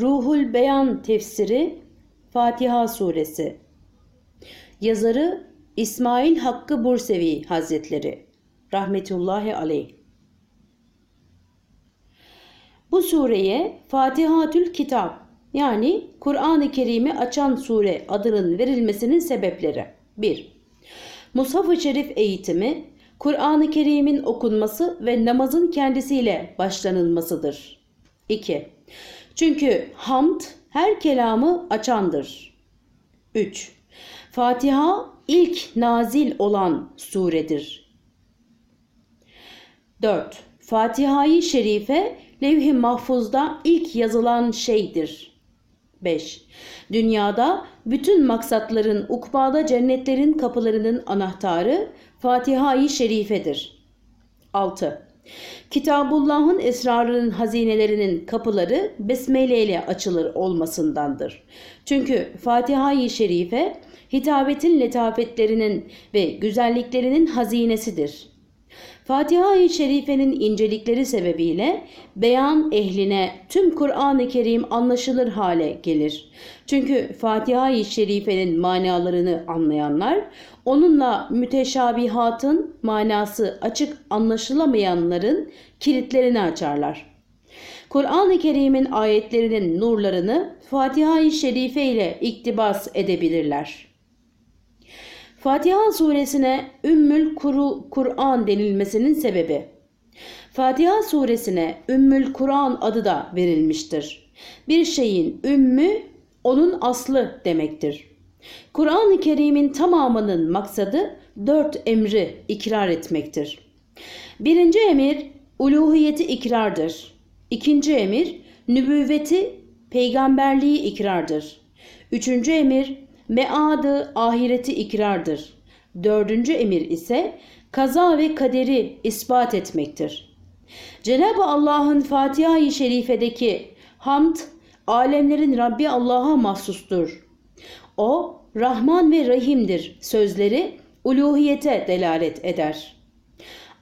Ruhul Beyan tefsiri Fatiha suresi. Yazarı İsmail Hakkı Bursevi Hazretleri rahmetullahi aleyh. Bu sureye Fatihatül Kitap yani Kur'an-ı Kerim'i açan sure adının verilmesinin sebepleri 1. Mushaf-ı Şerif eğitimi Kur'an-ı Kerim'in okunması ve namazın kendisiyle başlanılmasıdır. 2. Çünkü hamd her kelamı açandır. 3. Fatiha ilk nazil olan suredir. 4. Fatiha-i Şerife levh-i mahfuzda ilk yazılan şeydir. 5. Dünyada bütün maksatların ukbada cennetlerin kapılarının anahtarı Fatiha-i Şerife'dir. 6. Kitabullah'ın esrarının hazinelerinin kapıları besmele ile açılır olmasındandır. Çünkü Fatiha-i Şerife hitabetin letafetlerinin ve güzelliklerinin hazinesidir. Fatiha-i Şerife'nin incelikleri sebebiyle beyan ehline tüm Kur'an-ı Kerim anlaşılır hale gelir. Çünkü Fatiha-i Şerife'nin manalarını anlayanlar, onunla müteşabihatın manası açık anlaşılamayanların kilitlerini açarlar. Kur'an-ı Kerim'in ayetlerinin nurlarını Fatiha-i Şerife ile iktibas edebilirler. Fatiha suresine Ümmül Kur'an denilmesinin sebebi Fatiha suresine Ümmül Kur'an adı da verilmiştir. Bir şeyin ümmü onun aslı demektir. Kur'an-ı Kerim'in tamamının maksadı dört emri ikrar etmektir. Birinci emir uluhiyeti ikrardır. İkinci emir nübüvveti, peygamberliği ikrardır. Üçüncü emir meadı ahireti ikrardır. Dördüncü emir ise kaza ve kaderi ispat etmektir. Cenab-ı Allah'ın Fatiha-i Şerife'deki hamd alemlerin Rabbi Allah'a mahsustur. O Rahman ve Rahim'dir sözleri uluhiyete delalet eder.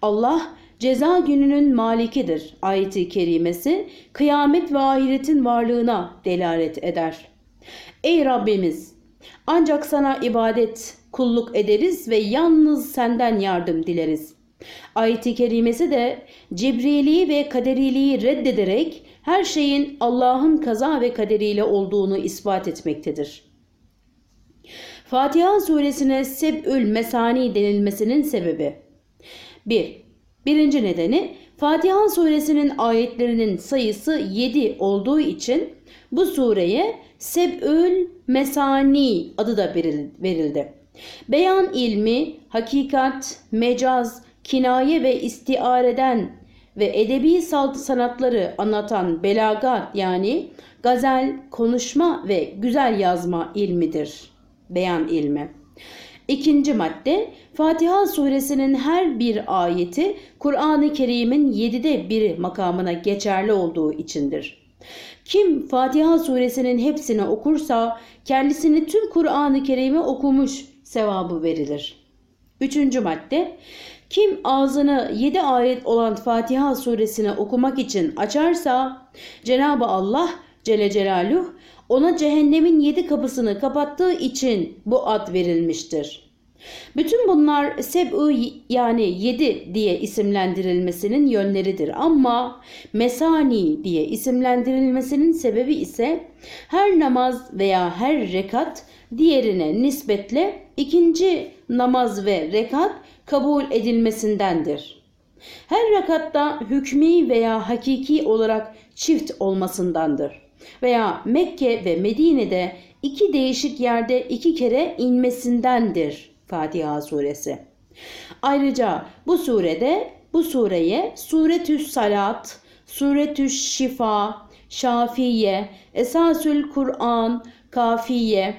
Allah ceza gününün malikidir ayeti kerimesi kıyamet ve ahiretin varlığına delalet eder. Ey Rabbimiz ancak sana ibadet, kulluk ederiz ve yalnız senden yardım dileriz. Ayet-i kerimesi de Cibriliği ve kaderiliği reddederek her şeyin Allah'ın kaza ve kaderiyle olduğunu ispat etmektedir. Fatiha suresine Seb'ül Mesani denilmesinin sebebi 1. Birinci nedeni Fatiha suresinin ayetlerinin sayısı 7 olduğu için bu sureye Seb'ül Mesani adı da verildi. Beyan ilmi, hakikat, mecaz, kinaye ve istiareden ve edebi sanatları anlatan belagat yani gazel, konuşma ve güzel yazma ilmidir. Beyan ilmi. İkinci madde Fatiha suresinin her bir ayeti Kur'an-ı Kerim'in yedide biri makamına geçerli olduğu içindir. Kim Fatiha suresinin hepsini okursa kendisini tüm Kur'an-ı Kerim'i okumuş sevabı verilir. Üçüncü madde kim ağzını yedi ayet olan Fatiha suresini okumak için açarsa Cenab-ı Allah Celle Celaluhu ona cehennemin yedi kapısını kapattığı için bu ad verilmiştir. Bütün bunlar seb'ü yani yedi diye isimlendirilmesinin yönleridir ama mesani diye isimlendirilmesinin sebebi ise her namaz veya her rekat diğerine nispetle ikinci namaz ve rekat kabul edilmesindendir. Her rekatta hükmü veya hakiki olarak çift olmasındandır veya Mekke ve Medine'de iki değişik yerde iki kere inmesindendir Fatiha suresi. Ayrıca bu surede bu sureye Suretüs Salat, Suretüs Şifa, Şafiye, Esasül Kur'an, Kafiye,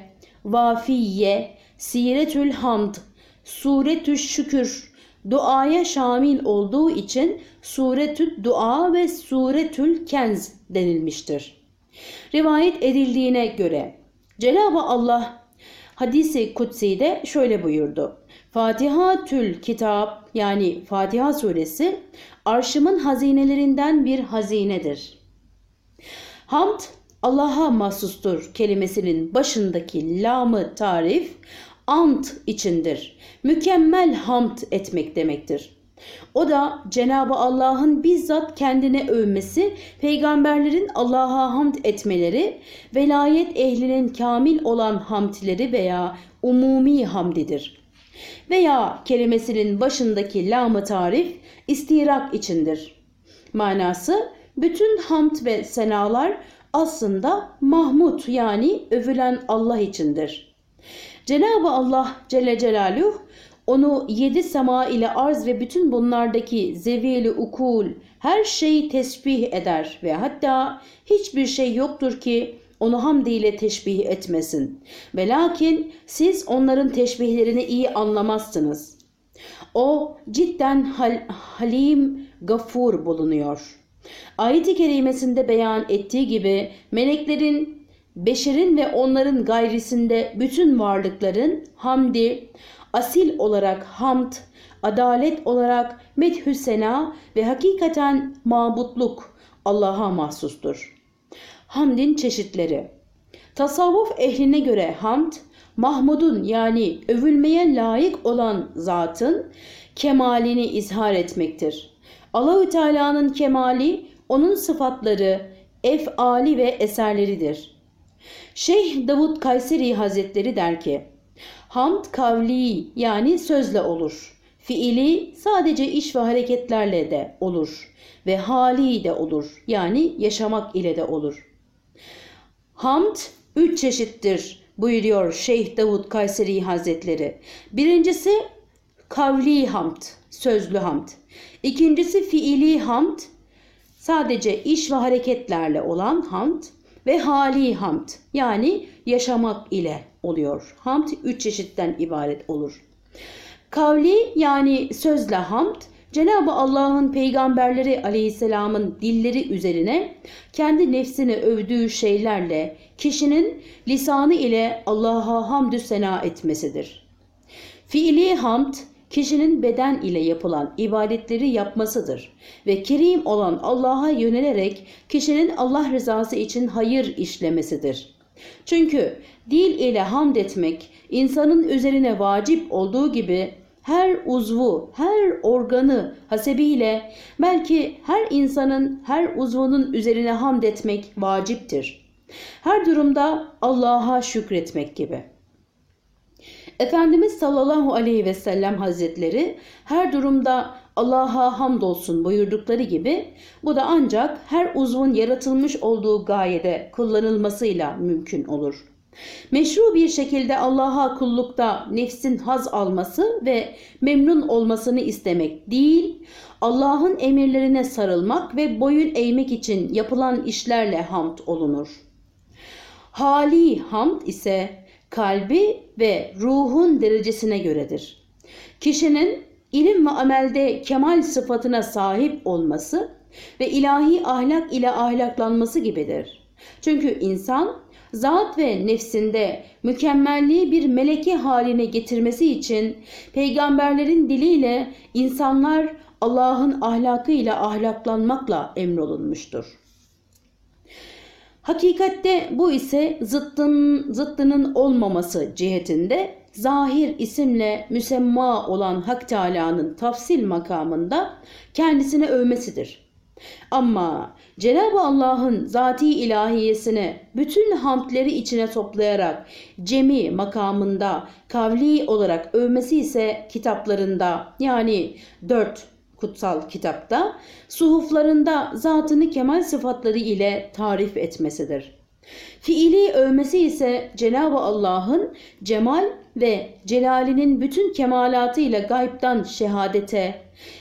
Vafiye, Siretül Hamd, Suretüs Şükür, duaya şamil olduğu için Suretü Dua ve Suretül Kenz denilmiştir. Rivayet edildiğine göre Cenab-ı Allah hadisi kutsi'de şöyle buyurdu. Fatiha tül kitap yani Fatiha suresi arşımın hazinelerinden bir hazinedir. Hamd Allah'a mahsustur kelimesinin başındaki lamı tarif ant içindir. Mükemmel hamd etmek demektir. O da Cenabı Allah'ın bizzat kendine övmesi, peygamberlerin Allah'a hamd etmeleri, velayet ehlinin kamil olan hamdleri veya umumi hamdidir. Veya kelimesinin başındaki lamı tarif istirak içindir. Manası bütün hamd ve senalar aslında Mahmud yani övülen Allah içindir. Cenab-ı Allah Celle Celaluhu onu yedi sema ile arz ve bütün bunlardaki zevili ukul her şeyi tesbih eder ve hatta hiçbir şey yoktur ki onu hamd ile teşbih etmesin. Ve lakin siz onların teşbihlerini iyi anlamazsınız. O cidden hal, halim, gafur bulunuyor. Ayet-i kerimesinde beyan ettiği gibi meleklerin, beşerin ve onların gayrisinde bütün varlıkların hamdi, asil olarak hamd, adalet olarak methü sena ve hakikaten mabutluk Allah'a mahsustur. Hamdin çeşitleri Tasavvuf ehline göre hamd, Mahmud'un yani övülmeye layık olan zatın kemalini izhar etmektir. Allahü Teala'nın kemali onun sıfatları, efali ve eserleridir. Şeyh Davud Kayseri Hazretleri der ki, Hamd kavli yani sözle olur. Fiili sadece iş ve hareketlerle de olur ve hali de olur yani yaşamak ile de olur. Hamd üç çeşittir buyuruyor Şeyh Davud Kayseri Hazretleri. Birincisi kavli hamd, sözlü hamd. İkincisi fiili hamd, sadece iş ve hareketlerle olan hamd ve hali hamd yani yaşamak ile oluyor. Hamd üç çeşitten ibaret olur. Kavli yani sözle hamd Cenab-ı Allah'ın peygamberleri aleyhisselamın dilleri üzerine kendi nefsini övdüğü şeylerle kişinin lisanı ile Allah'a hamdü sena etmesidir. Fiili hamd kişinin beden ile yapılan ibadetleri yapmasıdır ve kerim olan Allah'a yönelerek kişinin Allah rızası için hayır işlemesidir. Çünkü dil ile hamd etmek insanın üzerine vacip olduğu gibi her uzvu, her organı hasebiyle belki her insanın her uzvunun üzerine hamd etmek vaciptir. Her durumda Allah'a şükretmek gibi. Efendimiz sallallahu aleyhi ve sellem hazretleri her durumda Allah'a hamdolsun buyurdukları gibi bu da ancak her uzvun yaratılmış olduğu gayede kullanılmasıyla mümkün olur. Meşru bir şekilde Allah'a kullukta nefsin haz alması ve memnun olmasını istemek değil, Allah'ın emirlerine sarılmak ve boyun eğmek için yapılan işlerle hamd olunur. Hali hamd ise kalbi ve ruhun derecesine göredir. Kişinin ilim ve amelde kemal sıfatına sahip olması ve ilahi ahlak ile ahlaklanması gibidir. Çünkü insan zat ve nefsinde mükemmelliği bir meleki haline getirmesi için peygamberlerin diliyle insanlar Allah'ın ahlakıyla ahlaklanmakla emrolunmuştur. Hakikatte bu ise zıttın, zıttının olmaması cihetinde zahir isimle müsemma olan Hak Teala'nın tafsil makamında kendisine övmesidir. Ama Cenab-ı Allah'ın zati ilahiyesini bütün hamdleri içine toplayarak cemi makamında kavli olarak övmesi ise kitaplarında yani dört kutsal kitapta suhuflarında zatını kemal sıfatları ile tarif etmesidir. Fiili övmesi ise Cenab-ı Allah'ın cemal ve celalinin bütün kemalatıyla gaybtan şehadete,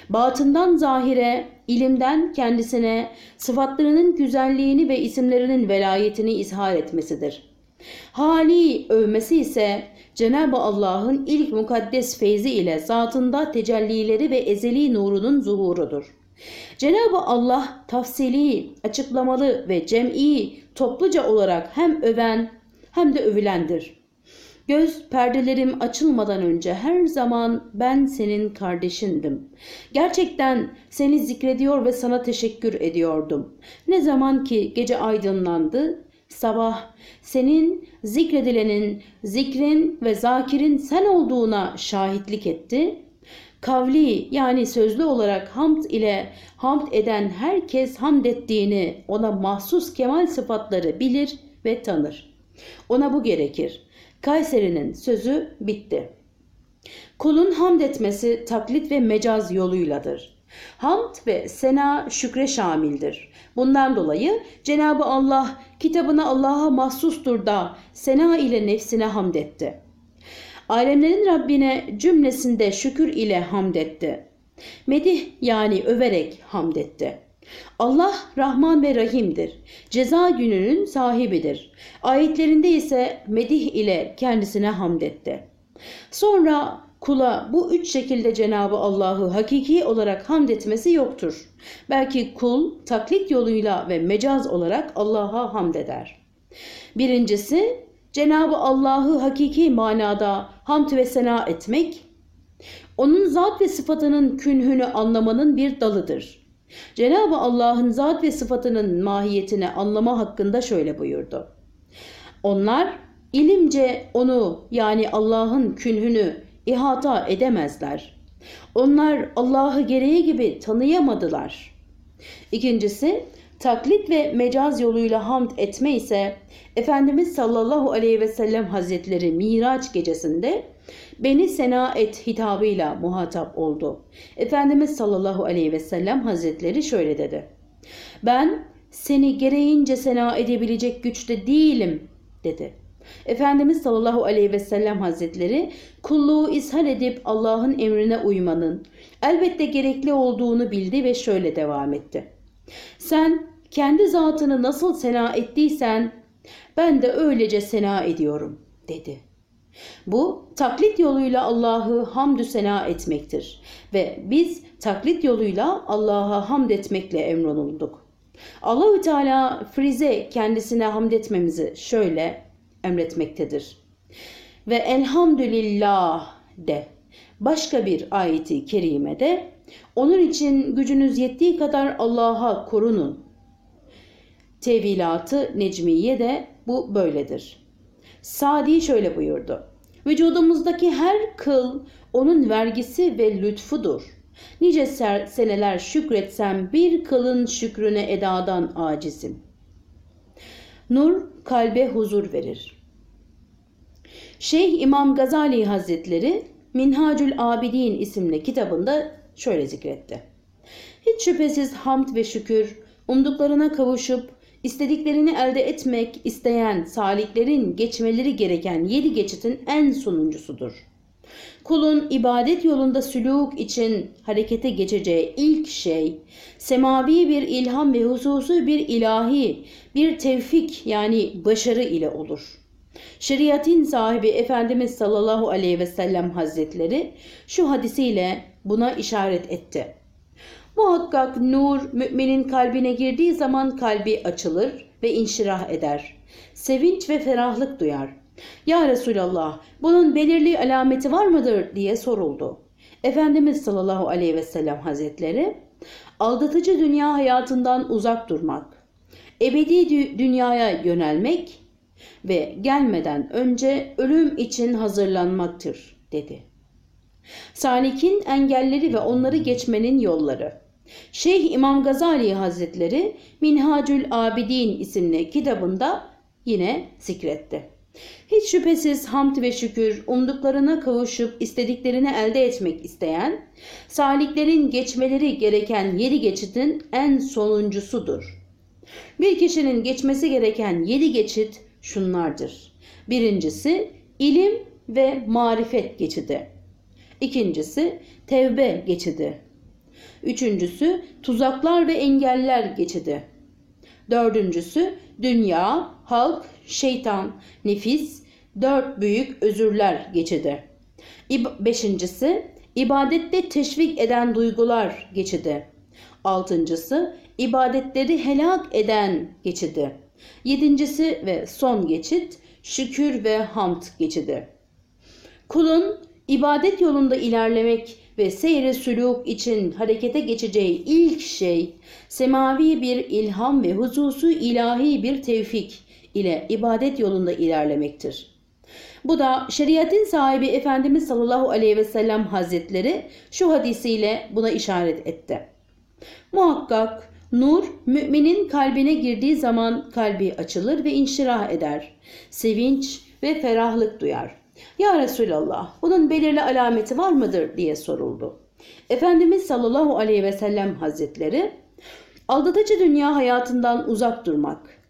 batından zahire, ilimden kendisine sıfatlarının güzelliğini ve isimlerinin velayetini izhar etmesidir. Hali övmesi ise Cenab-ı Allah'ın ilk mukaddes feyzi ile zatında tecellileri ve ezeli nurunun zuhurudur. Cenab-ı Allah tafsili, açıklamalı ve cem'i topluca olarak hem öven hem de övülendir. Göz perdelerim açılmadan önce her zaman ben senin kardeşindim. Gerçekten seni zikrediyor ve sana teşekkür ediyordum. Ne zaman ki gece aydınlandı, sabah senin zikredilenin, zikrin ve zakirin sen olduğuna şahitlik etti. Kavli yani sözlü olarak hamd ile hamd eden herkes hamd ettiğini ona mahsus kemal sıfatları bilir ve tanır. Ona bu gerekir. Kayseri'nin sözü bitti. Kulun hamd etmesi taklit ve mecaz yoluyladır. Hamd ve sena şükre şamildir. Bundan dolayı Cenabı Allah kitabına Allah'a mahsustur da sena ile nefsine hamd etti. Alemlerin Rabbine cümlesinde şükür ile hamd etti. Medih yani överek hamd etti. Allah Rahman ve Rahim'dir. Ceza gününün sahibidir. Ayetlerinde ise medih ile kendisine hamd etti. Sonra kula bu üç şekilde Cenabı Allah'ı hakiki olarak hamd etmesi yoktur. Belki kul taklit yoluyla ve mecaz olarak Allah'a hamd eder. Birincisi Cenabı Allah'ı hakiki manada hamd ve sena etmek, onun zat ve sıfatının künhünü anlamanın bir dalıdır. Cenab-ı Allah'ın zat ve sıfatının mahiyetini anlama hakkında şöyle buyurdu. Onlar ilimce onu yani Allah'ın künhünü ihata edemezler. Onlar Allah'ı gereği gibi tanıyamadılar. İkincisi taklit ve mecaz yoluyla hamd etme ise Efendimiz sallallahu aleyhi ve sellem hazretleri Miraç gecesinde beni sena et hitabıyla muhatap oldu. Efendimiz sallallahu aleyhi ve sellem hazretleri şöyle dedi. Ben seni gereğince sena edebilecek güçte değilim dedi. Efendimiz sallallahu aleyhi ve sellem hazretleri kulluğu ishal edip Allah'ın emrine uymanın elbette gerekli olduğunu bildi ve şöyle devam etti. Sen kendi zatını nasıl sena ettiysen ben de öylece sena ediyorum dedi. Bu taklit yoluyla Allah'ı hamdü sena etmektir ve biz taklit yoluyla Allah'a hamd etmekle emrolulduk. Allahü Teala Frize kendisine hamd etmemizi şöyle emretmektedir. Ve elhamdülillah de. Başka bir ayeti kerimede onun için gücünüz yettiği kadar Allah'a korunun. Tevilatı Necmiye de bu böyledir. Sadi şöyle buyurdu. Vücudumuzdaki her kıl onun vergisi ve lütfudur. Nice seneler şükretsem bir kılın şükrüne edadan acizim. Nur kalbe huzur verir. Şeyh İmam Gazali Hazretleri Minhacül Abidin isimli kitabında şöyle zikretti. Hiç şüphesiz hamd ve şükür umduklarına kavuşup istediklerini elde etmek isteyen saliklerin geçmeleri gereken yedi geçitin en sonuncusudur. Kulun ibadet yolunda sülûk için harekete geçeceği ilk şey semavi bir ilham ve hususu bir ilahi, bir tevfik yani başarı ile olur. Şeriatin sahibi Efendimiz sallallahu aleyhi ve sellem hazretleri şu hadisiyle buna işaret etti. Muhakkak nur müminin kalbine girdiği zaman kalbi açılır ve inşirah eder. Sevinç ve ferahlık duyar. Ya Resulallah bunun belirli alameti var mıdır diye soruldu. Efendimiz sallallahu aleyhi ve sellem hazretleri aldatıcı dünya hayatından uzak durmak, ebedi dünyaya yönelmek ve gelmeden önce ölüm için hazırlanmaktır dedi. Salik'in engelleri ve onları geçmenin yolları. Şeyh İmam Gazali Hazretleri Minhacül Abidin isimli kitabında yine zikretti. Hiç şüphesiz hamd ve şükür umduklarına kavuşup istediklerini elde etmek isteyen, saliklerin geçmeleri gereken yedi geçitin en sonuncusudur. Bir kişinin geçmesi gereken yedi geçit şunlardır. Birincisi ilim ve marifet geçidi. İkincisi tevbe geçidi. Üçüncüsü tuzaklar ve engeller geçidi. Dördüncüsü dünya, halk, şeytan, nefis, dört büyük özürler geçidi. Beşincisi ibadette teşvik eden duygular geçidi. Altıncısı ibadetleri helak eden geçidi. Yedincisi ve son geçit şükür ve hamd geçidi. Kulun ibadet yolunda ilerlemek ve seyre sülûk için harekete geçeceği ilk şey semavi bir ilham ve hususu ilahi bir tevfik ile ibadet yolunda ilerlemektir. Bu da şeriatin sahibi Efendimiz sallallahu aleyhi ve sellem hazretleri şu hadisiyle buna işaret etti. Muhakkak nur müminin kalbine girdiği zaman kalbi açılır ve inşirah eder. Sevinç ve ferahlık duyar. Ya Resulallah bunun belirli alameti var mıdır diye soruldu. Efendimiz sallallahu aleyhi ve sellem hazretleri aldatıcı dünya hayatından uzak durmak,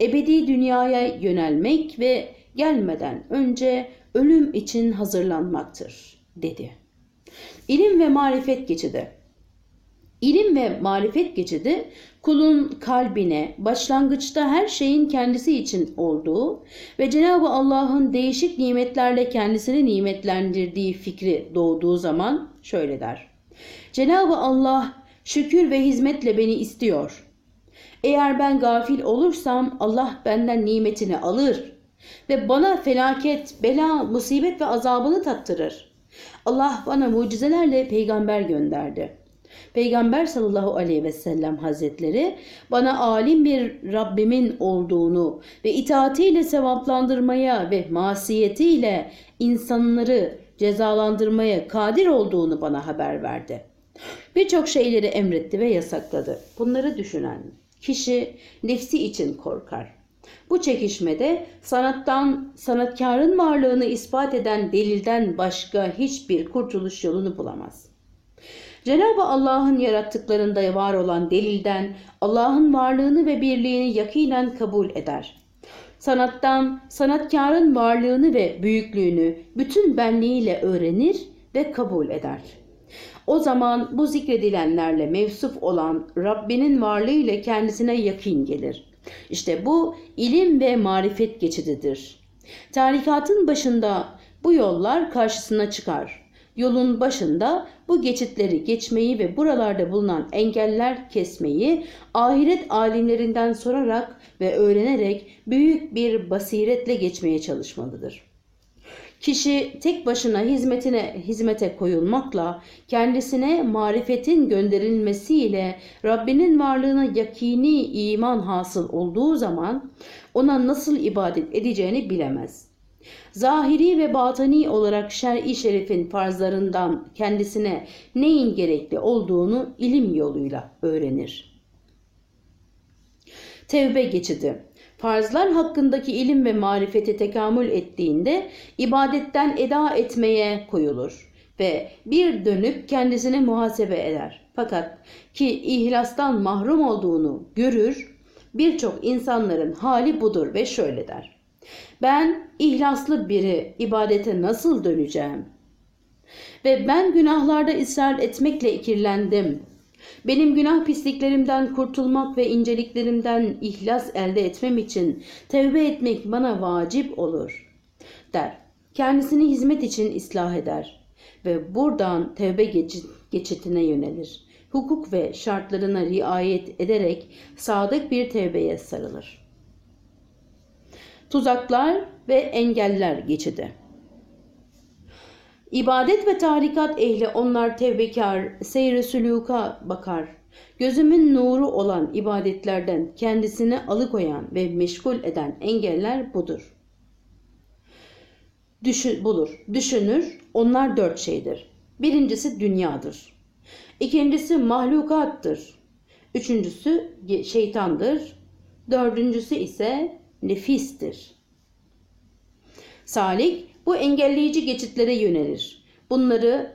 ebedi dünyaya yönelmek ve gelmeden önce ölüm için hazırlanmaktır dedi. İlim ve marifet geçidi. İlim ve marifet geçidi kulun kalbine başlangıçta her şeyin kendisi için olduğu ve Cenab-ı Allah'ın değişik nimetlerle kendisini nimetlendirdiği fikri doğduğu zaman şöyle der. Cenab-ı Allah şükür ve hizmetle beni istiyor. Eğer ben gafil olursam Allah benden nimetini alır ve bana felaket, bela, musibet ve azabını tattırır. Allah bana mucizelerle peygamber gönderdi. Peygamber sallallahu aleyhi ve sellem hazretleri bana alim bir Rabbimin olduğunu ve itaatiyle sevaplandırmaya ve masiyetiyle insanları cezalandırmaya kadir olduğunu bana haber verdi. Birçok şeyleri emretti ve yasakladı. Bunları düşünen kişi nefsi için korkar. Bu çekişmede sanattan, sanatkarın varlığını ispat eden delilden başka hiçbir kurtuluş yolunu bulamaz. Cenab-ı Allah'ın yarattıklarında var olan delilden Allah'ın varlığını ve birliğini yakinen kabul eder. Sanattan sanatkarın varlığını ve büyüklüğünü bütün benliğiyle öğrenir ve kabul eder. O zaman bu zikredilenlerle mevsuf olan Rabbinin varlığı ile kendisine yakin gelir. İşte bu ilim ve marifet geçididir. Tarikatın başında bu yollar karşısına çıkar. Yolun başında bu geçitleri geçmeyi ve buralarda bulunan engeller kesmeyi ahiret alimlerinden sorarak ve öğrenerek büyük bir basiretle geçmeye çalışmalıdır. Kişi tek başına hizmetine hizmete koyulmakla kendisine marifetin gönderilmesiyle Rabbinin varlığına yakini iman hasıl olduğu zaman ona nasıl ibadet edeceğini bilemez. Zahiri ve batani olarak şer'i şerifin farzlarından kendisine neyin gerekli olduğunu ilim yoluyla öğrenir. Tevbe geçidi farzlar hakkındaki ilim ve marifete tekamül ettiğinde ibadetten eda etmeye koyulur ve bir dönüp kendisini muhasebe eder. Fakat ki ihlastan mahrum olduğunu görür, birçok insanların hali budur ve şöyle der. Ben ihlaslı biri ibadete nasıl döneceğim? Ve ben günahlarda ısrar etmekle kirlendim. Benim günah pisliklerimden kurtulmak ve inceliklerimden ihlas elde etmem için tevbe etmek bana vacip olur der. Kendisini hizmet için ıslah eder ve buradan tevbe geçitine yönelir. Hukuk ve şartlarına riayet ederek sadık bir tevbeye sarılır. Tuzaklar ve engeller geçidi. İbadet ve tarikat ehli onlar tevbekar, seyre sülûka bakar. Gözümün nuru olan ibadetlerden kendisini alıkoyan ve meşgul eden engeller budur. Düşün, bulur, düşünür, onlar dört şeydir. Birincisi dünyadır. İkincisi mahlukattır. Üçüncüsü şeytandır. Dördüncüsü ise nefistir. Salik bu engelleyici geçitlere yönelir. Bunları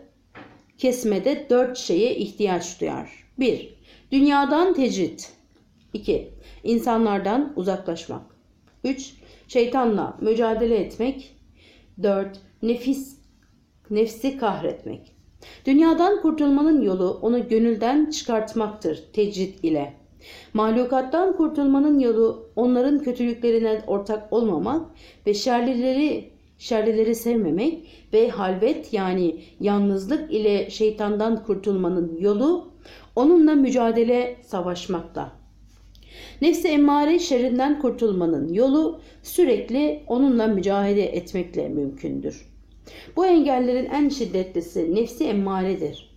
kesmede dört şeye ihtiyaç duyar. 1. Dünyadan tecrit. 2. İnsanlardan uzaklaşmak. 3. Şeytanla mücadele etmek. 4. Nefis, nefsi kahretmek. Dünyadan kurtulmanın yolu onu gönülden çıkartmaktır tecrit ile. Mahlukattan kurtulmanın yolu onların kötülüklerine ortak olmamak ve şerlileri şerlileri sevmemek ve halvet yani yalnızlık ile şeytandan kurtulmanın yolu onunla mücadele savaşmakta. Nefsi emmare şerrinden kurtulmanın yolu sürekli onunla mücadele etmekle mümkündür. Bu engellerin en şiddetlisi nefsi emmaredir.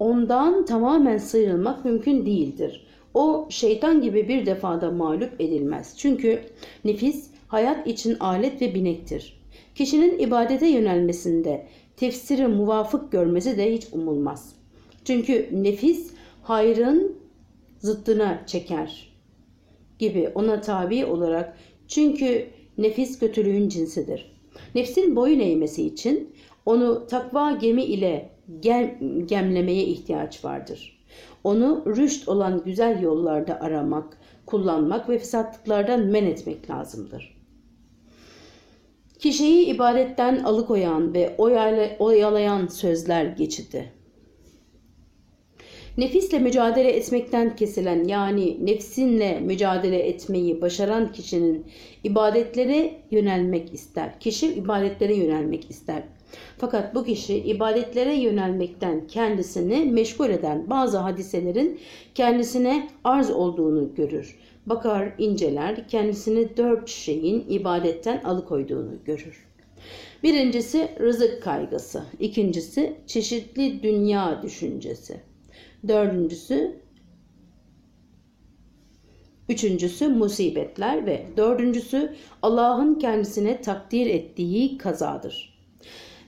Ondan tamamen sıyrılmak mümkün değildir. O şeytan gibi bir defada mağlup edilmez. Çünkü nefis hayat için alet ve binektir. Kişinin ibadete yönelmesinde tefsiri muvafık görmesi de hiç umulmaz. Çünkü nefis hayrın zıttına çeker gibi ona tabi olarak çünkü nefis kötülüğün cinsidir. Nefsin boyun eğmesi için onu takva gemi ile gem, gemlemeye ihtiyaç vardır. Onu rüşt olan güzel yollarda aramak, kullanmak ve fesatlıklardan men etmek lazımdır. Kişiyi ibadetten alıkoyan ve oyalayan sözler geçidi. Nefisle mücadele etmekten kesilen yani nefsinle mücadele etmeyi başaran kişinin ibadetlere yönelmek ister. Kişi ibadetlere yönelmek ister. Fakat bu kişi ibadetlere yönelmekten kendisini meşgul eden bazı hadiselerin kendisine arz olduğunu görür. Bakar, inceler, kendisini dört şeyin ibadetten alıkoyduğunu görür. Birincisi rızık kaygısı, ikincisi çeşitli dünya düşüncesi, dördüncüsü Üçüncüsü musibetler ve dördüncüsü Allah'ın kendisine takdir ettiği kazadır.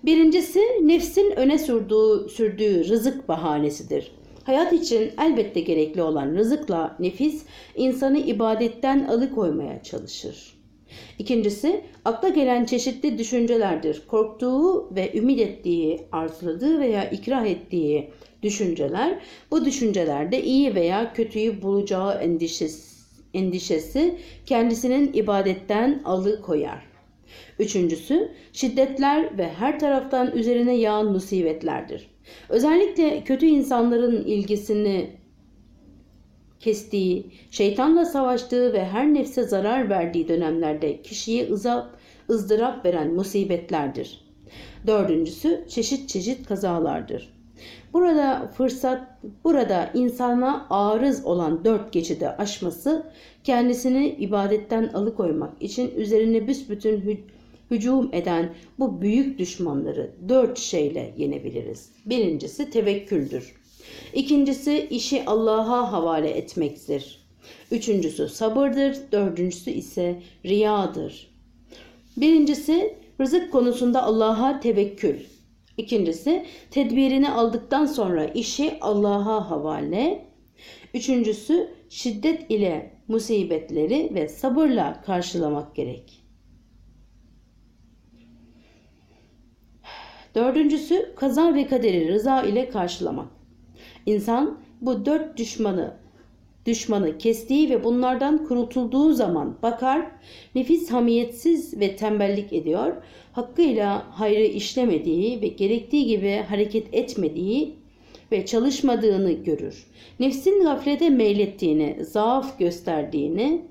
Birincisi nefsin öne sürdüğü, sürdüğü rızık bahanesidir. Hayat için elbette gerekli olan rızıkla nefis insanı ibadetten alıkoymaya çalışır. İkincisi akla gelen çeşitli düşüncelerdir. Korktuğu ve ümit ettiği, arzuladığı veya ikrah ettiği düşünceler bu düşüncelerde iyi veya kötüyü bulacağı endişesi, endişesi kendisinin ibadetten alıkoyar. Üçüncüsü şiddetler ve her taraftan üzerine yağan musibetlerdir. Özellikle kötü insanların ilgisini kestiği, şeytanla savaştığı ve her nefse zarar verdiği dönemlerde kişiye ızap, ızdırap veren musibetlerdir. Dördüncüsü çeşit çeşit kazalardır. Burada fırsat, burada insana arız olan dört geçidi aşması, kendisini ibadetten alıkoymak için üzerine büsbütün hücum eden bu büyük düşmanları dört şeyle yenebiliriz. Birincisi tevekküldür. İkincisi işi Allah'a havale etmektir. Üçüncüsü sabırdır. Dördüncüsü ise riyadır. Birincisi rızık konusunda Allah'a tevekkül. İkincisi tedbirini aldıktan sonra işi Allah'a havale. Üçüncüsü şiddet ile musibetleri ve sabırla karşılamak gerek. Dördüncüsü kaza ve kaderi rıza ile karşılamak. İnsan bu dört düşmanı düşmanı kestiği ve bunlardan kurutulduğu zaman bakar, nefis hamiyetsiz ve tembellik ediyor, hakkıyla hayrı işlemediği ve gerektiği gibi hareket etmediği ve çalışmadığını görür. Nefsin gaflete meylettiğini, zaaf gösterdiğini,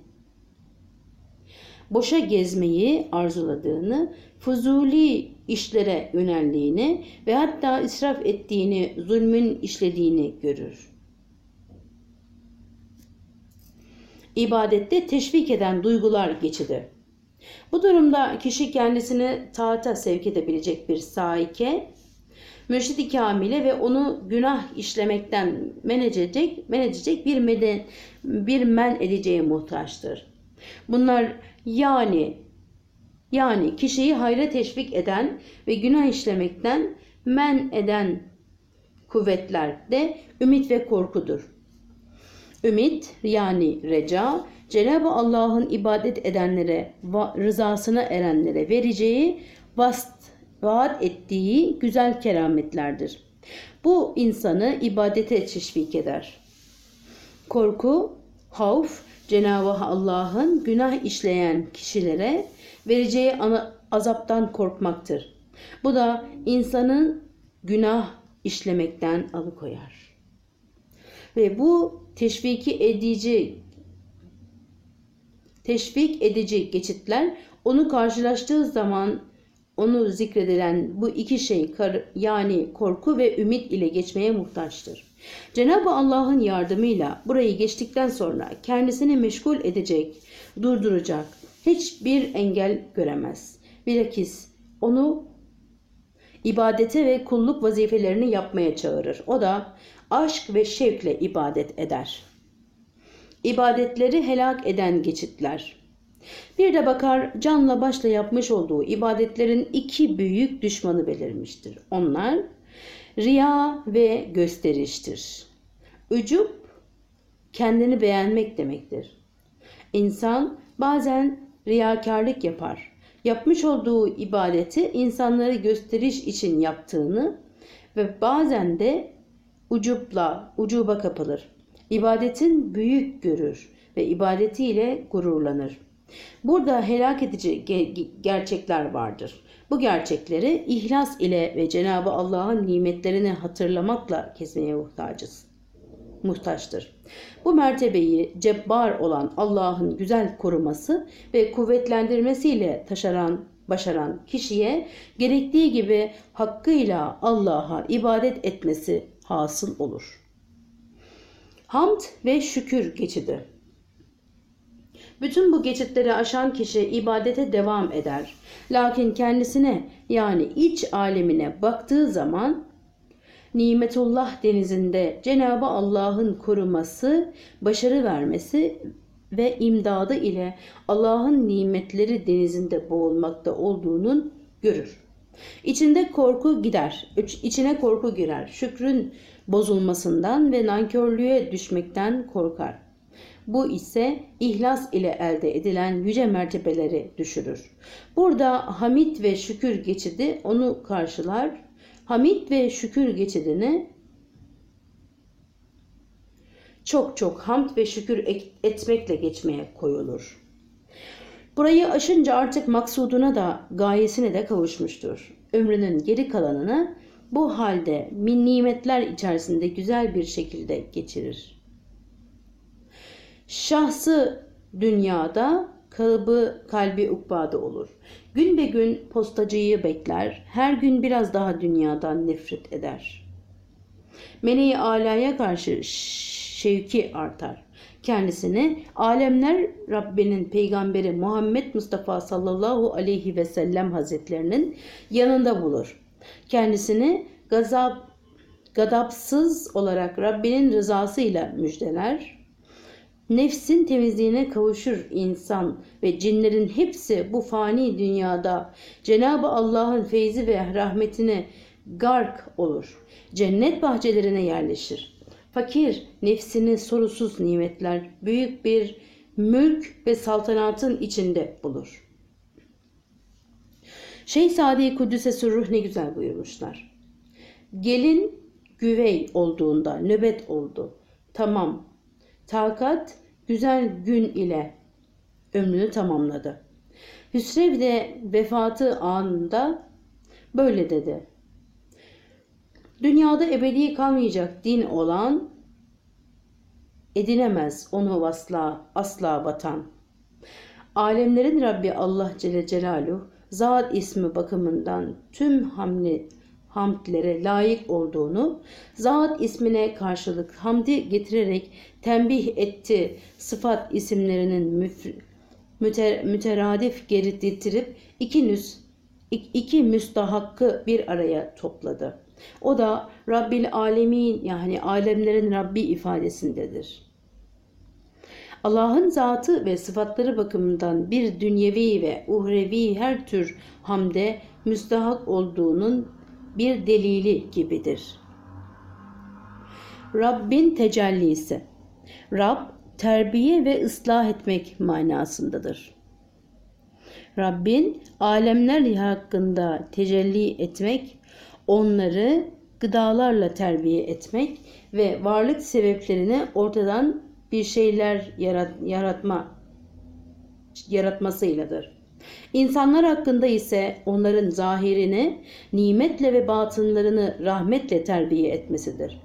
boşa gezmeyi arzuladığını, fuzuli işlere yöneldiğini ve hatta israf ettiğini, zulmün işlediğini görür. ibadette teşvik eden duygular geçidi. Bu durumda kişi kendisini taata sevk edebilecek bir saike, mürşid-i kamile ve onu günah işlemekten men edecek, men edecek bir, meden, bir men edeceği muhtaçtır. Bunlar yani yani kişiyi hayra teşvik eden ve günah işlemekten men eden kuvvetler de ümit ve korkudur. Ümit yani reca Cenab-ı Allah'ın ibadet edenlere, rızasına erenlere vereceği vast, vaat ettiği güzel kerametlerdir. Bu insanı ibadete teşvik eder. Korku, havf, Cenab-ı Allah'ın günah işleyen kişilere vereceği azaptan korkmaktır. Bu da insanın günah işlemekten alıkoyar. Ve bu teşviki edici teşvik edici geçitler onu karşılaştığı zaman onu zikredilen bu iki şey yani korku ve ümit ile geçmeye muhtaçtır. Cenab-ı Allah'ın yardımıyla burayı geçtikten sonra kendisini meşgul edecek, durduracak hiçbir engel göremez. Bilakis onu ibadete ve kulluk vazifelerini yapmaya çağırır. O da aşk ve şevkle ibadet eder. İbadetleri helak eden geçitler. Bir de bakar canla başla yapmış olduğu ibadetlerin iki büyük düşmanı belirmiştir. Onlar riya ve gösteriştir. Ücup kendini beğenmek demektir. İnsan bazen riyakarlık yapar. Yapmış olduğu ibadeti insanları gösteriş için yaptığını ve bazen de ucupla, ucuba kapılır. İbadetin büyük görür ve ibadetiyle gururlanır. Burada helak edici gerçekler vardır. Bu gerçekleri ihlas ile ve Cenabı Allah'ın nimetlerini hatırlamakla kesmeye muhtacız. Muhtaçtır. Bu mertebeyi cebbar olan Allah'ın güzel koruması ve kuvvetlendirmesiyle taşaran, başaran kişiye gerektiği gibi hakkıyla Allah'a ibadet etmesi hasıl olur. Hamd ve şükür geçidi. Bütün bu geçitleri aşan kişi ibadete devam eder. Lakin kendisine yani iç alemine baktığı zaman Nimetullah denizinde Cenabı Allah'ın koruması, başarı vermesi ve imdadı ile Allah'ın nimetleri denizinde boğulmakta olduğunun görür. İçinde korku gider, içine korku girer. Şükrün bozulmasından ve nankörlüğe düşmekten korkar. Bu ise ihlas ile elde edilen yüce mertebeleri düşürür. Burada hamid ve şükür geçidi onu karşılar. Hamid ve şükür geçidini çok çok hamd ve şükür etmekle geçmeye koyulur. Burayı aşınca artık maksuduna da gayesine de kavuşmuştur. Ömrünün geri kalanını bu halde min nimetler içerisinde güzel bir şekilde geçirir. Şahsı dünyada, kalıbı kalbi ukbada olur. Gün be gün postacıyı bekler, her gün biraz daha dünyadan nefret eder. Meleği alaya karşı şevki artar. Kendisini alemler Rabbinin peygamberi Muhammed Mustafa sallallahu aleyhi ve sellem hazretlerinin yanında bulur. Kendisini gazap, gadapsız olarak Rabbinin rızasıyla müjdeler Nefsin temizliğine kavuşur insan ve cinlerin hepsi bu fani dünyada Cenab-ı Allah'ın feyzi ve rahmetine gark olur. Cennet bahçelerine yerleşir. Fakir nefsini sorusuz nimetler, büyük bir mülk ve saltanatın içinde bulur. Şeyh Sadi Kudüs'e sürruh ne güzel buyurmuşlar. Gelin güvey olduğunda nöbet oldu. Tamam. Takat güzel gün ile ömrünü tamamladı. Hüsrev de vefatı anında böyle dedi. Dünyada ebedi kalmayacak din olan edinemez onu asla asla batan. Alemlerin Rabbi Allah Celle Celaluhu zat ismi bakımından tüm hamle hamdlere layık olduğunu, zat ismine karşılık hamdi getirerek tembih etti. Sıfat isimlerinin müter, müteradif geri getirip iki, nüs, iki müstahakkı bir araya topladı. O da Rabbil Alemin yani alemlerin Rabbi ifadesindedir. Allah'ın zatı ve sıfatları bakımından bir dünyevi ve uhrevi her tür hamde müstahak olduğunun bir delili gibidir. Rabbin tecellisi Rab terbiye ve ıslah etmek manasındadır. Rabbin alemler hakkında tecelli etmek, onları gıdalarla terbiye etmek ve varlık sebeplerini ortadan bir şeyler yarat, yaratma yaratmasıyladır. İnsanlar hakkında ise onların zahirini nimetle ve batınlarını rahmetle terbiye etmesidir.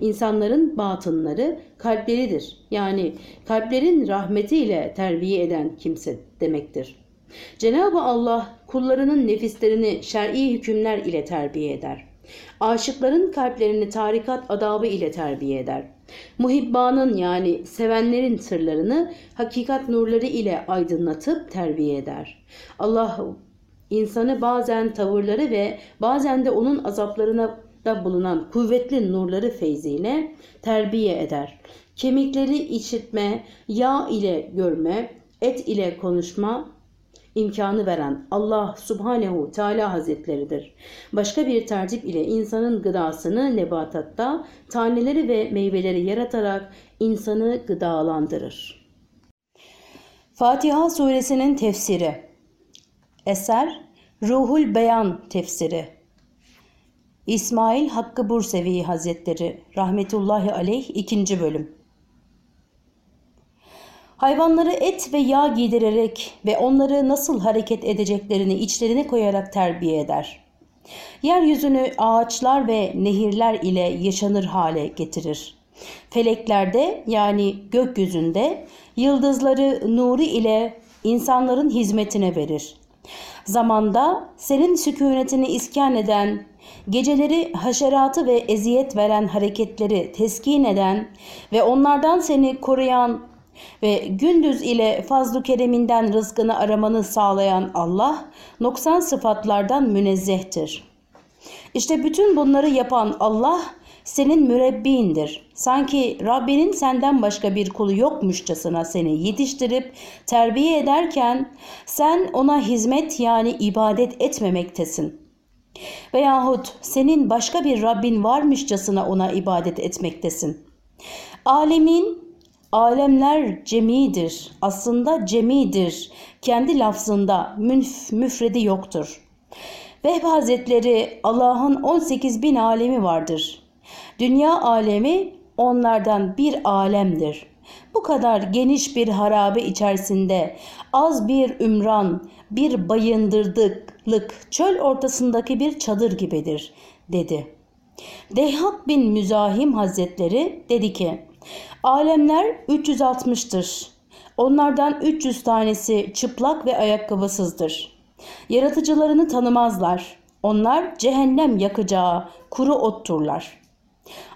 İnsanların batınları kalpleridir. Yani kalplerin rahmetiyle terbiye eden kimse demektir. Cenab-ı Allah kullarının nefislerini şer'i hükümler ile terbiye eder. Aşıkların kalplerini tarikat adabı ile terbiye eder. Muhibbanın yani sevenlerin sırlarını hakikat nurları ile aydınlatıp terbiye eder. Allah insanı bazen tavırları ve bazen de onun azaplarına da bulunan kuvvetli nurları feyziyle terbiye eder. Kemikleri işitme, yağ ile görme, et ile konuşma imkanı veren Allah Subhanehu Teala Hazretleridir. Başka bir tertip ile insanın gıdasını nebatatta taneleri ve meyveleri yaratarak insanı gıdalandırır. Fatiha suresinin tefsiri Eser Ruhul Beyan tefsiri İsmail Hakkı Bursevi Hazretleri Rahmetullahi Aleyh 2. bölüm Hayvanları et ve yağ giydirerek ve onları nasıl hareket edeceklerini içlerine koyarak terbiye eder. Yeryüzünü ağaçlar ve nehirler ile yaşanır hale getirir. Feleklerde yani gökyüzünde yıldızları nuru ile insanların hizmetine verir. Zamanda senin sükunetini iskan eden, geceleri haşeratı ve eziyet veren hareketleri teskin eden ve onlardan seni koruyan ve gündüz ile fazlu kereminden rızkını aramanı sağlayan Allah noksan sıfatlardan münezzehtir. İşte bütün bunları yapan Allah senin mürebbindir. Sanki Rabbinin senden başka bir kulu yokmuşçasına seni yetiştirip terbiye ederken sen ona hizmet yani ibadet etmemektesin. Veyahut senin başka bir Rabbin varmışçasına ona ibadet etmektesin. Alemin Alemler cemidir. Aslında cemidir. Kendi lafzında müf, müfredi yoktur. Vehb Hazretleri Allah'ın 18 bin alemi vardır. Dünya alemi onlardan bir alemdir. Bu kadar geniş bir harabe içerisinde az bir ümran, bir bayındırdıklık çöl ortasındaki bir çadır gibidir dedi. Dehak bin Müzahim Hazretleri dedi ki Alemler 360'tır. Onlardan 300 tanesi çıplak ve ayakkabısızdır. Yaratıcılarını tanımazlar. Onlar cehennem yakacağı kuru otturlar.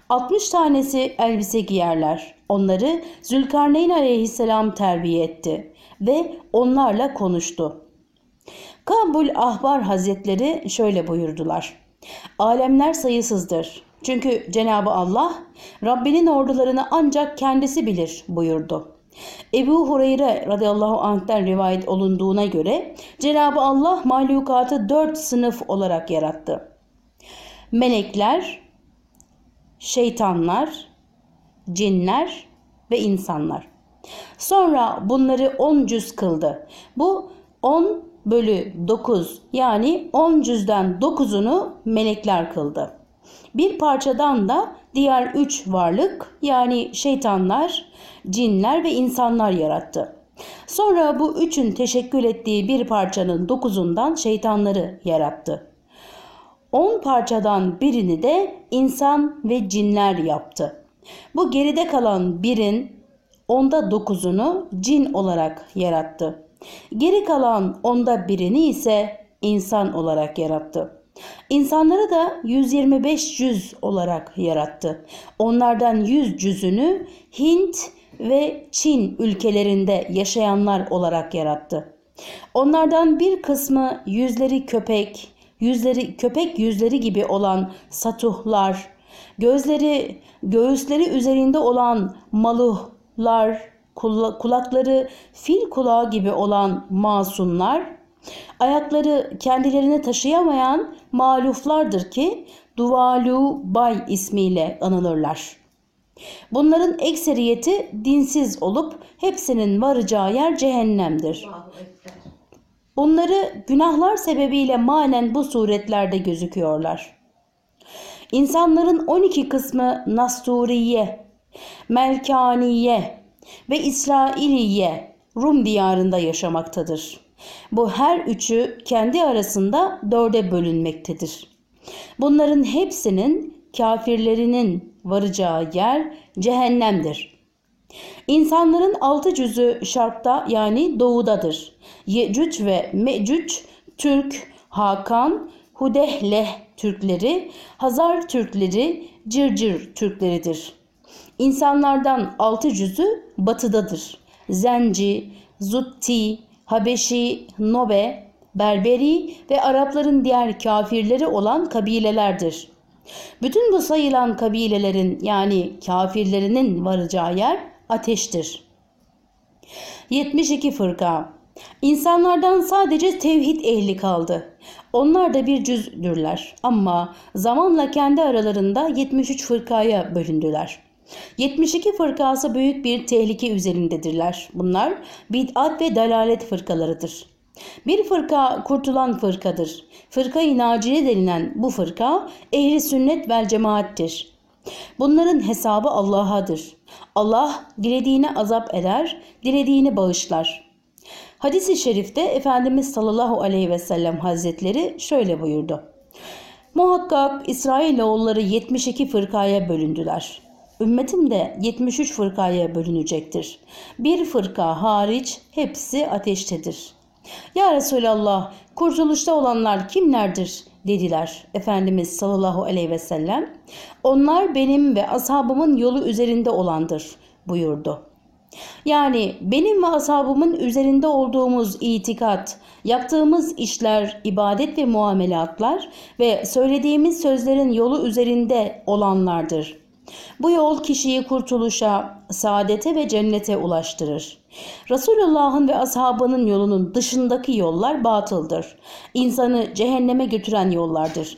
60 tanesi elbise giyerler. Onları Zülkarneyn aleyhisselam terbiye etti ve onlarla konuştu. Kabul Ahbar Hazretleri şöyle buyurdular. Alemler sayısızdır. Çünkü Cenabı Allah Rabbinin ordularını ancak kendisi bilir buyurdu. Ebu Hureyre radıyallahu anh'ten rivayet olunduğuna göre Cenabı Allah mahlukatı dört sınıf olarak yarattı. Melekler, şeytanlar, cinler ve insanlar. Sonra bunları on cüz kıldı. Bu on bölü dokuz yani on cüzden dokuzunu melekler kıldı. Bir parçadan da diğer üç varlık yani şeytanlar, cinler ve insanlar yarattı. Sonra bu üçün teşekkül ettiği bir parçanın dokuzundan şeytanları yarattı. On parçadan birini de insan ve cinler yaptı. Bu geride kalan birin onda dokuzunu cin olarak yarattı. Geri kalan onda birini ise insan olarak yarattı. İnsanları da 125 cüz olarak yarattı. Onlardan 100 cüzünü Hint ve Çin ülkelerinde yaşayanlar olarak yarattı. Onlardan bir kısmı yüzleri köpek, yüzleri köpek yüzleri gibi olan satuhlar, gözleri göğüsleri üzerinde olan maluhlar, kulakları fil kulağı gibi olan masumlar, ayakları kendilerine taşıyamayan maluflardır ki Duvalu Bay ismiyle anılırlar. Bunların ekseriyeti dinsiz olup hepsinin varacağı yer cehennemdir. Bunları günahlar sebebiyle manen bu suretlerde gözüküyorlar. İnsanların 12 kısmı Nasturiye, Melkaniye ve İsrailiye Rum diyarında yaşamaktadır. Bu her üçü kendi arasında dörde bölünmektedir. Bunların hepsinin kafirlerinin varacağı yer cehennemdir. İnsanların altı cüzü şarkta yani doğudadır. Yecüc ve Mecüc, Türk, Hakan, Hudehleh Türkleri, Hazar Türkleri, Cırcır Türkleridir. İnsanlardan altı cüzü batıdadır. Zenci, Zutti, Habeşi, Nobe, Berberi ve Arapların diğer kafirleri olan kabilelerdir. Bütün bu sayılan kabilelerin yani kafirlerinin varacağı yer ateştir. 72 fırka İnsanlardan sadece tevhid ehli kaldı. Onlar da bir cüzdürler ama zamanla kendi aralarında 73 fırkaya bölündüler. 72 fırkası büyük bir tehlike üzerindedirler. Bunlar bid'at ve dalalet fırkalarıdır. Bir fırka kurtulan fırkadır. Fırka-i Naciye denilen bu fırka ehli sünnet vel cemaattir. Bunların hesabı Allah'adır. Allah dilediğini azap eder, dilediğini bağışlar. Hadis-i şerifte Efendimiz sallallahu aleyhi ve sellem hazretleri şöyle buyurdu. Muhakkak İsrailoğulları 72 fırkaya bölündüler. Ümmetim de 73 fırkaya bölünecektir. Bir fırka hariç hepsi ateştedir. Ya Resulallah kurtuluşta olanlar kimlerdir dediler Efendimiz sallallahu aleyhi ve sellem. Onlar benim ve ashabımın yolu üzerinde olandır buyurdu. Yani benim ve ashabımın üzerinde olduğumuz itikat, yaptığımız işler, ibadet ve muamelatlar ve söylediğimiz sözlerin yolu üzerinde olanlardır. Bu yol kişiyi kurtuluşa, saadete ve cennete ulaştırır. Resulullah'ın ve ashabının yolunun dışındaki yollar batıldır. İnsanı cehenneme götüren yollardır.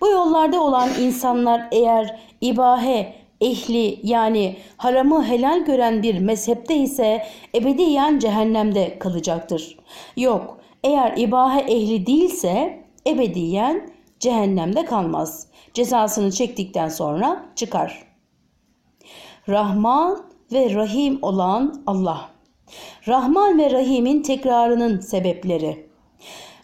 Bu yollarda olan insanlar eğer ibahe, ehli yani haramı helal gören bir mezhepte ise ebediyen cehennemde kalacaktır. Yok eğer ibahe ehli değilse ebediyen cehennemde kalmaz. Cezasını çektikten sonra çıkar. Rahman ve Rahim olan Allah. Rahman ve Rahim'in tekrarının sebepleri.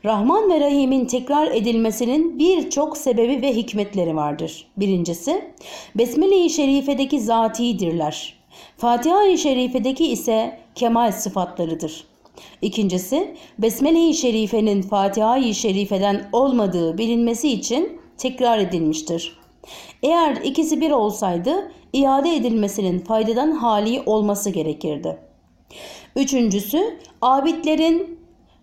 Rahman ve Rahim'in tekrar edilmesinin birçok sebebi ve hikmetleri vardır. Birincisi, Besmele-i Şerife'deki zatidirler. Fatiha-i Şerife'deki ise kemal sıfatlarıdır. İkincisi, Besmele-i Şerife'nin Fatiha-i Şerife'den olmadığı bilinmesi için tekrar edilmiştir. Eğer ikisi bir olsaydı iade edilmesinin faydadan hali olması gerekirdi. Üçüncüsü, abidlerin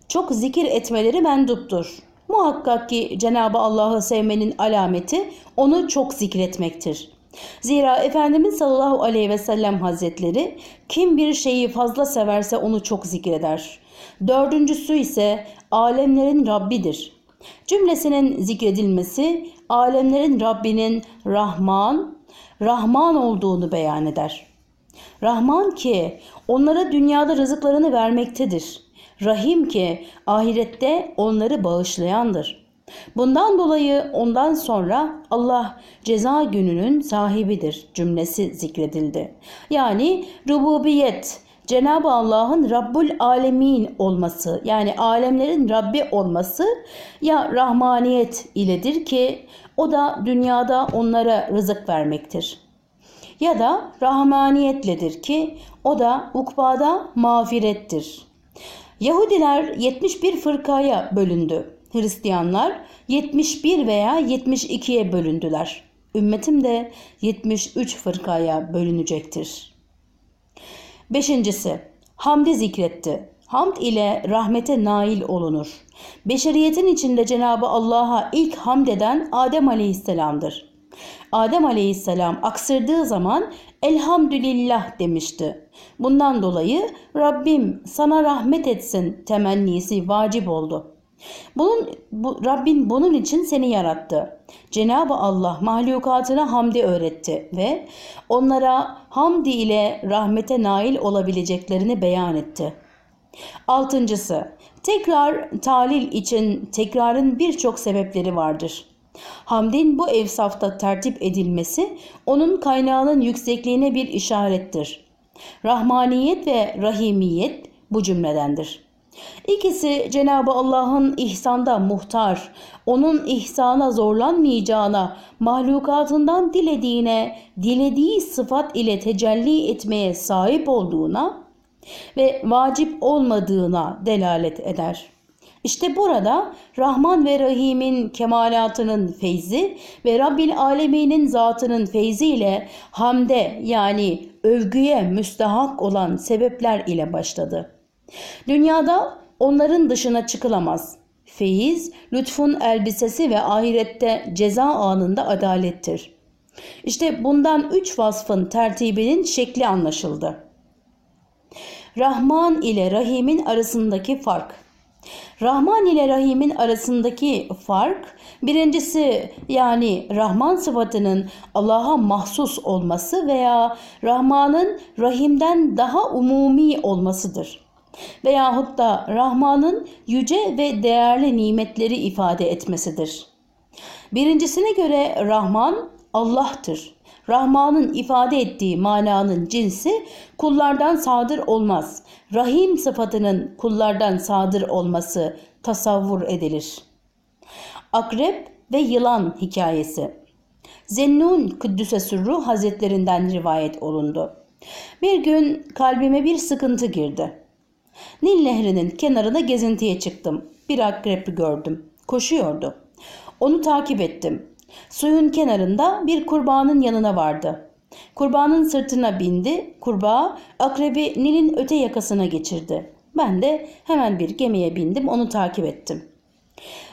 çok zikir etmeleri menduptur. Muhakkak ki Cenab-ı Allah'ı sevmenin alameti onu çok zikretmektir. Zira Efendimiz sallallahu aleyhi ve sellem hazretleri kim bir şeyi fazla severse onu çok zikreder. Dördüncüsü ise alemlerin Rabbidir. Cümlesinin zikredilmesi alemlerin Rabbinin Rahman, Rahman olduğunu beyan eder. Rahman ki onlara dünyada rızıklarını vermektedir. Rahim ki ahirette onları bağışlayandır. Bundan dolayı ondan sonra Allah ceza gününün sahibidir cümlesi zikredildi. Yani rububiyet, Cenab-ı Allah'ın Rabbul Alemin olması yani alemlerin Rabbi olması ya rahmaniyet iledir ki o da dünyada onlara rızık vermektir. Ya da rahmaniyetledir ki o da ukbada mağfirettir. Yahudiler 71 fırkaya bölündü. Hristiyanlar 71 veya 72'ye bölündüler. Ümmetim de 73 fırkaya bölünecektir. Beşincisi, hamdi zikretti. Hamd ile rahmete nail olunur. Beşeriyetin içinde Cenabı Allah'a ilk hamd eden Adem Aleyhisselam'dır. Adem Aleyhisselam aksırdığı zaman elhamdülillah demişti. Bundan dolayı Rabbim sana rahmet etsin temennisi vacip oldu. Bunun, bu, Rabbin bunun için seni yarattı. Cenab-ı Allah mahlukatına hamdi öğretti ve onlara hamdi ile rahmete nail olabileceklerini beyan etti. Altıncısı, tekrar talil için tekrarın birçok sebepleri vardır. Hamdin bu evsafta tertip edilmesi onun kaynağının yüksekliğine bir işarettir. Rahmaniyet ve rahimiyet bu cümledendir. İkisi Cenab-ı Allah'ın ihsanda muhtar, onun ihsana zorlanmayacağına, mahlukatından dilediğine, dilediği sıfat ile tecelli etmeye sahip olduğuna ve vacip olmadığına delalet eder. İşte burada Rahman ve Rahim'in kemalatının feyzi ve Rabbil Alemin'in zatının feyzi ile hamde yani övgüye müstahak olan sebepler ile başladı. Dünyada onların dışına çıkılamaz. feyiz, lütfun elbisesi ve ahirette ceza anında adalettir. İşte bundan üç vasfın tertibinin şekli anlaşıldı. Rahman ile Rahim'in arasındaki fark. Rahman ile Rahim'in arasındaki fark birincisi yani Rahman sıfatının Allah'a mahsus olması veya Rahman'ın Rahim'den daha umumi olmasıdır. Veyahut da Rahman'ın yüce ve değerli nimetleri ifade etmesidir. Birincisine göre Rahman Allah'tır. Rahman'ın ifade ettiği mananın cinsi kullardan sadır olmaz. Rahim sıfatının kullardan sadır olması tasavvur edilir. Akrep ve yılan hikayesi Zennun Kıddüse Sürru Hazretlerinden rivayet olundu. Bir gün kalbime bir sıkıntı girdi. Nil Nehri'nin kenarına gezintiye çıktım. Bir akrepi gördüm. Koşuyordu. Onu takip ettim. Suyun kenarında bir kurbağanın yanına vardı. Kurbanın sırtına bindi. Kurbağa akrebi Nil'in öte yakasına geçirdi. Ben de hemen bir gemiye bindim onu takip ettim.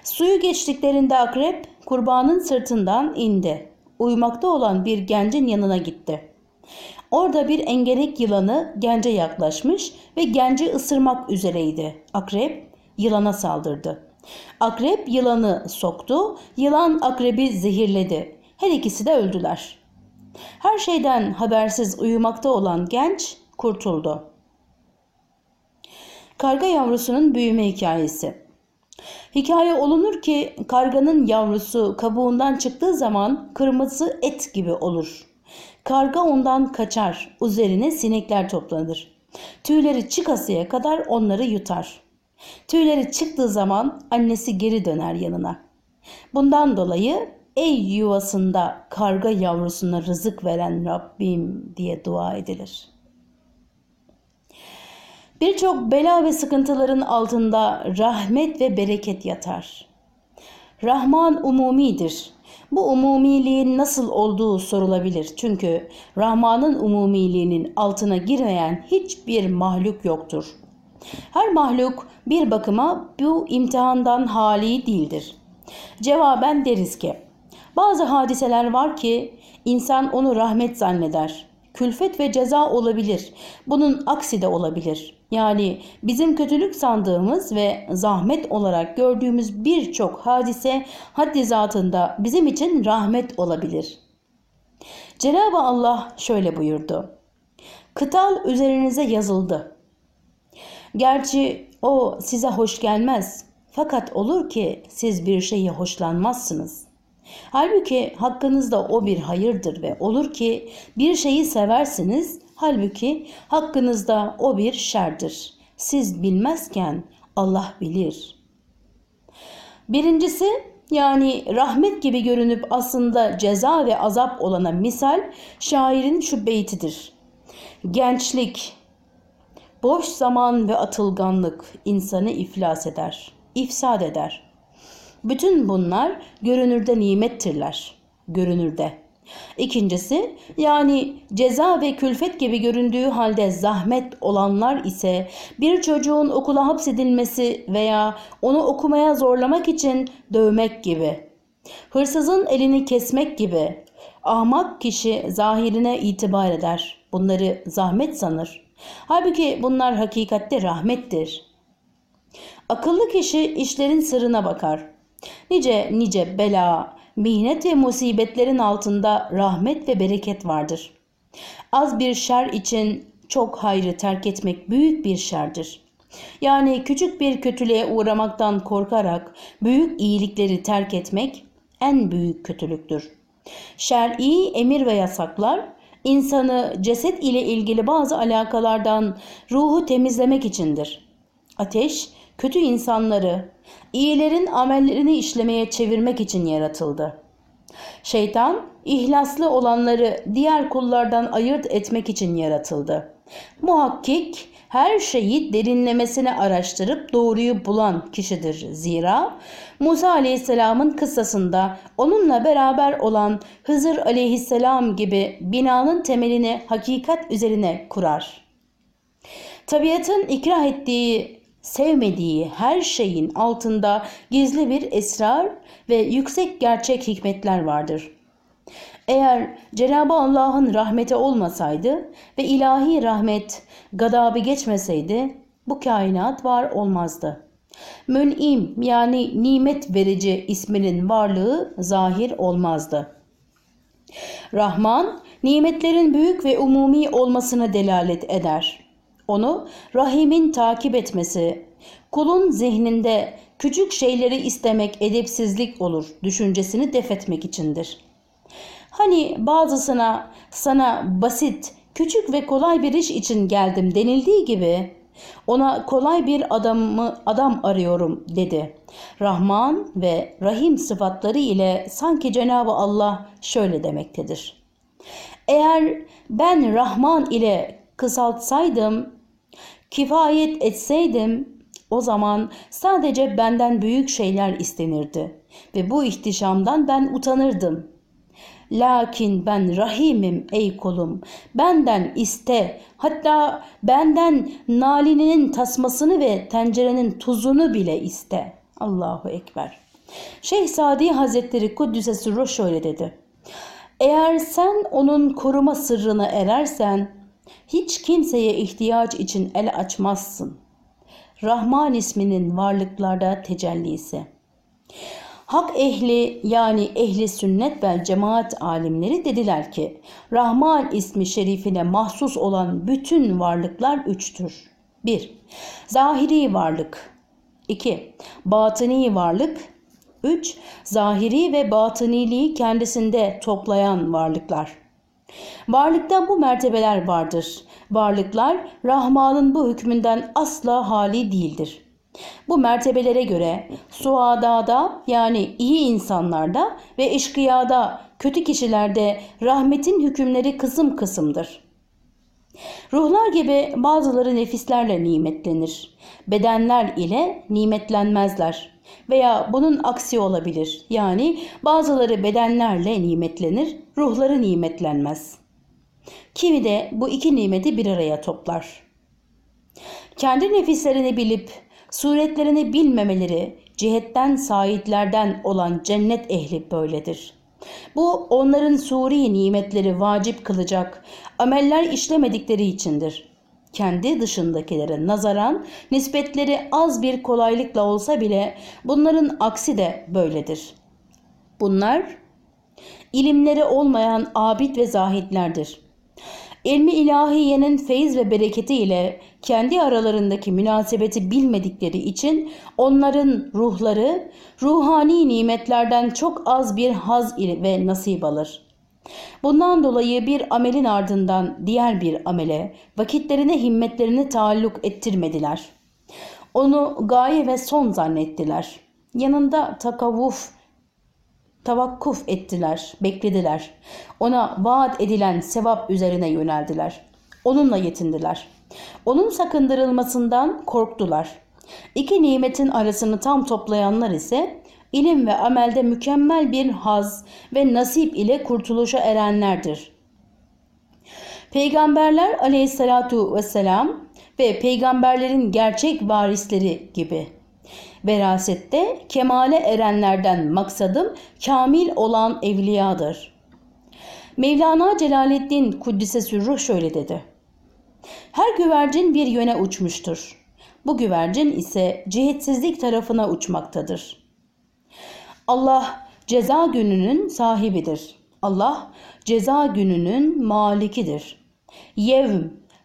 Suyu geçtiklerinde akrep kurbanın sırtından indi. Uyumakta olan bir gencin yanına gitti. Orada bir engerek yılanı gence yaklaşmış ve genci ısırmak üzereydi. Akrep yılana saldırdı. Akrep yılanı soktu, yılan akrebi zehirledi. Her ikisi de öldüler. Her şeyden habersiz uyumakta olan genç kurtuldu. Karga yavrusunun büyüme hikayesi. Hikaye olunur ki karganın yavrusu kabuğundan çıktığı zaman kırmızı et gibi olur. Karga ondan kaçar, üzerine sinekler toplanır. Tüyleri çıkasıya kadar onları yutar. Tüyleri çıktığı zaman annesi geri döner yanına. Bundan dolayı ey yuvasında karga yavrusuna rızık veren Rabbim diye dua edilir. Birçok bela ve sıkıntıların altında rahmet ve bereket yatar. Rahman umumidir. Bu umumiliğin nasıl olduğu sorulabilir. Çünkü Rahman'ın umumiliğinin altına girmeyen hiçbir mahluk yoktur. Her mahluk bir bakıma bu imtihandan hali değildir. Cevaben deriz ki bazı hadiseler var ki insan onu rahmet zanneder. Külfet ve ceza olabilir. Bunun aksi de olabilir. Yani bizim kötülük sandığımız ve zahmet olarak gördüğümüz birçok hadise haddi zatında bizim için rahmet olabilir. Cenab-ı Allah şöyle buyurdu. Kıtal üzerinize yazıldı. Gerçi o size hoş gelmez. Fakat olur ki siz bir şeyi hoşlanmazsınız. Halbuki hakkınızda o bir hayırdır ve olur ki bir şeyi seversiniz. Halbuki hakkınızda o bir şerdir. Siz bilmezken Allah bilir. Birincisi yani rahmet gibi görünüp aslında ceza ve azap olana misal şairin şu beytidir. Gençlik, boş zaman ve atılganlık insanı iflas eder, ifsad eder. Bütün bunlar görünürde nimettirler. Görünürde. İkincisi yani ceza ve külfet gibi göründüğü halde zahmet olanlar ise bir çocuğun okula hapsedilmesi veya onu okumaya zorlamak için dövmek gibi. Hırsızın elini kesmek gibi. Ahmak kişi zahirine itibar eder. Bunları zahmet sanır. Halbuki bunlar hakikatte rahmettir. Akıllı kişi işlerin sırrına bakar. Nice nice bela, mihnet ve musibetlerin altında rahmet ve bereket vardır. Az bir şer için çok hayrı terk etmek büyük bir şerdir. Yani küçük bir kötülüğe uğramaktan korkarak büyük iyilikleri terk etmek en büyük kötülüktür. Şer'i emir ve yasaklar insanı ceset ile ilgili bazı alakalardan ruhu temizlemek içindir. Ateş kötü insanları, iyilerin amellerini işlemeye çevirmek için yaratıldı. Şeytan, ihlaslı olanları diğer kullardan ayırt etmek için yaratıldı. Muhakkik her şeyi derinlemesine araştırıp doğruyu bulan kişidir. Zira Musa aleyhisselamın kıssasında onunla beraber olan Hızır aleyhisselam gibi binanın temelini hakikat üzerine kurar. Tabiatın ikrah ettiği sevmediği her şeyin altında gizli bir esrar ve yüksek gerçek hikmetler vardır. Eğer Cenab-ı Allah'ın rahmeti olmasaydı ve ilahi rahmet gadabı geçmeseydi bu kainat var olmazdı. Mün'im yani nimet verici isminin varlığı zahir olmazdı. Rahman nimetlerin büyük ve umumi olmasına delalet eder. Onu Rahim'in takip etmesi, kulun zihninde küçük şeyleri istemek edepsizlik olur düşüncesini defetmek içindir. Hani bazısına sana basit, küçük ve kolay bir iş için geldim denildiği gibi ona kolay bir adamı adam arıyorum dedi. Rahman ve Rahim sıfatları ile sanki Cenabı Allah şöyle demektedir. Eğer ben Rahman ile kısaltsaydım, kifayet etseydim o zaman sadece benden büyük şeyler istenirdi ve bu ihtişamdan ben utanırdım. Lakin ben rahimim ey kulum. Benden iste. Hatta benden nalininin tasmasını ve tencerenin tuzunu bile iste. Allahu Ekber. Şeyh Sadi Hazretleri Kuddüs'e sürru şöyle dedi. Eğer sen onun koruma sırrına erersen hiç kimseye ihtiyaç için el açmazsın. Rahman isminin varlıklarda tecellisi. Hak ehli yani ehli sünnet ve cemaat alimleri dediler ki Rahman ismi şerifine mahsus olan bütün varlıklar üçtür. 1. Zahiri varlık 2. Batıni varlık 3. Zahiri ve batıniliği kendisinde toplayan varlıklar. Varlıkta bu mertebeler vardır. Varlıklar Rahman'ın bu hükmünden asla hali değildir. Bu mertebelere göre suadada yani iyi insanlarda ve eşkıyada kötü kişilerde rahmetin hükümleri kısım kısımdır. Ruhlar gibi bazıları nefislerle nimetlenir. Bedenler ile nimetlenmezler. Veya bunun aksi olabilir. Yani bazıları bedenlerle nimetlenir, ruhları nimetlenmez. Kimi de bu iki nimeti bir araya toplar. Kendi nefislerini bilip suretlerini bilmemeleri cihetten saitlerden olan cennet ehli böyledir. Bu onların suri nimetleri vacip kılacak ameller işlemedikleri içindir. Kendi dışındakilere nazaran nispetleri az bir kolaylıkla olsa bile bunların aksi de böyledir. Bunlar ilimleri olmayan abid ve zahitlerdir. İlmi ilahiyenin feyiz ve bereketi ile kendi aralarındaki münasebeti bilmedikleri için onların ruhları ruhani nimetlerden çok az bir haz ve nasip alır. Bundan dolayı bir amelin ardından diğer bir amele vakitlerine himmetlerini taalluk ettirmediler. Onu gaye ve son zannettiler. Yanında takavvuf tavakkuf ettiler, beklediler. Ona vaat edilen sevap üzerine yöneldiler. Onunla yetindiler. Onun sakındırılmasından korktular. İki nimetin arasını tam toplayanlar ise ilim ve amelde mükemmel bir haz ve nasip ile kurtuluşa erenlerdir. Peygamberler aleyhissalatu vesselam ve peygamberlerin gerçek varisleri gibi. Verasette kemale erenlerden maksadım kamil olan evliyadır. Mevlana Celaleddin Kuddise Sürruh şöyle dedi. Her güvercin bir yöne uçmuştur. Bu güvercin ise cihetsizlik tarafına uçmaktadır. Allah ceza gününün sahibidir. Allah ceza gününün malikidir. Yevm,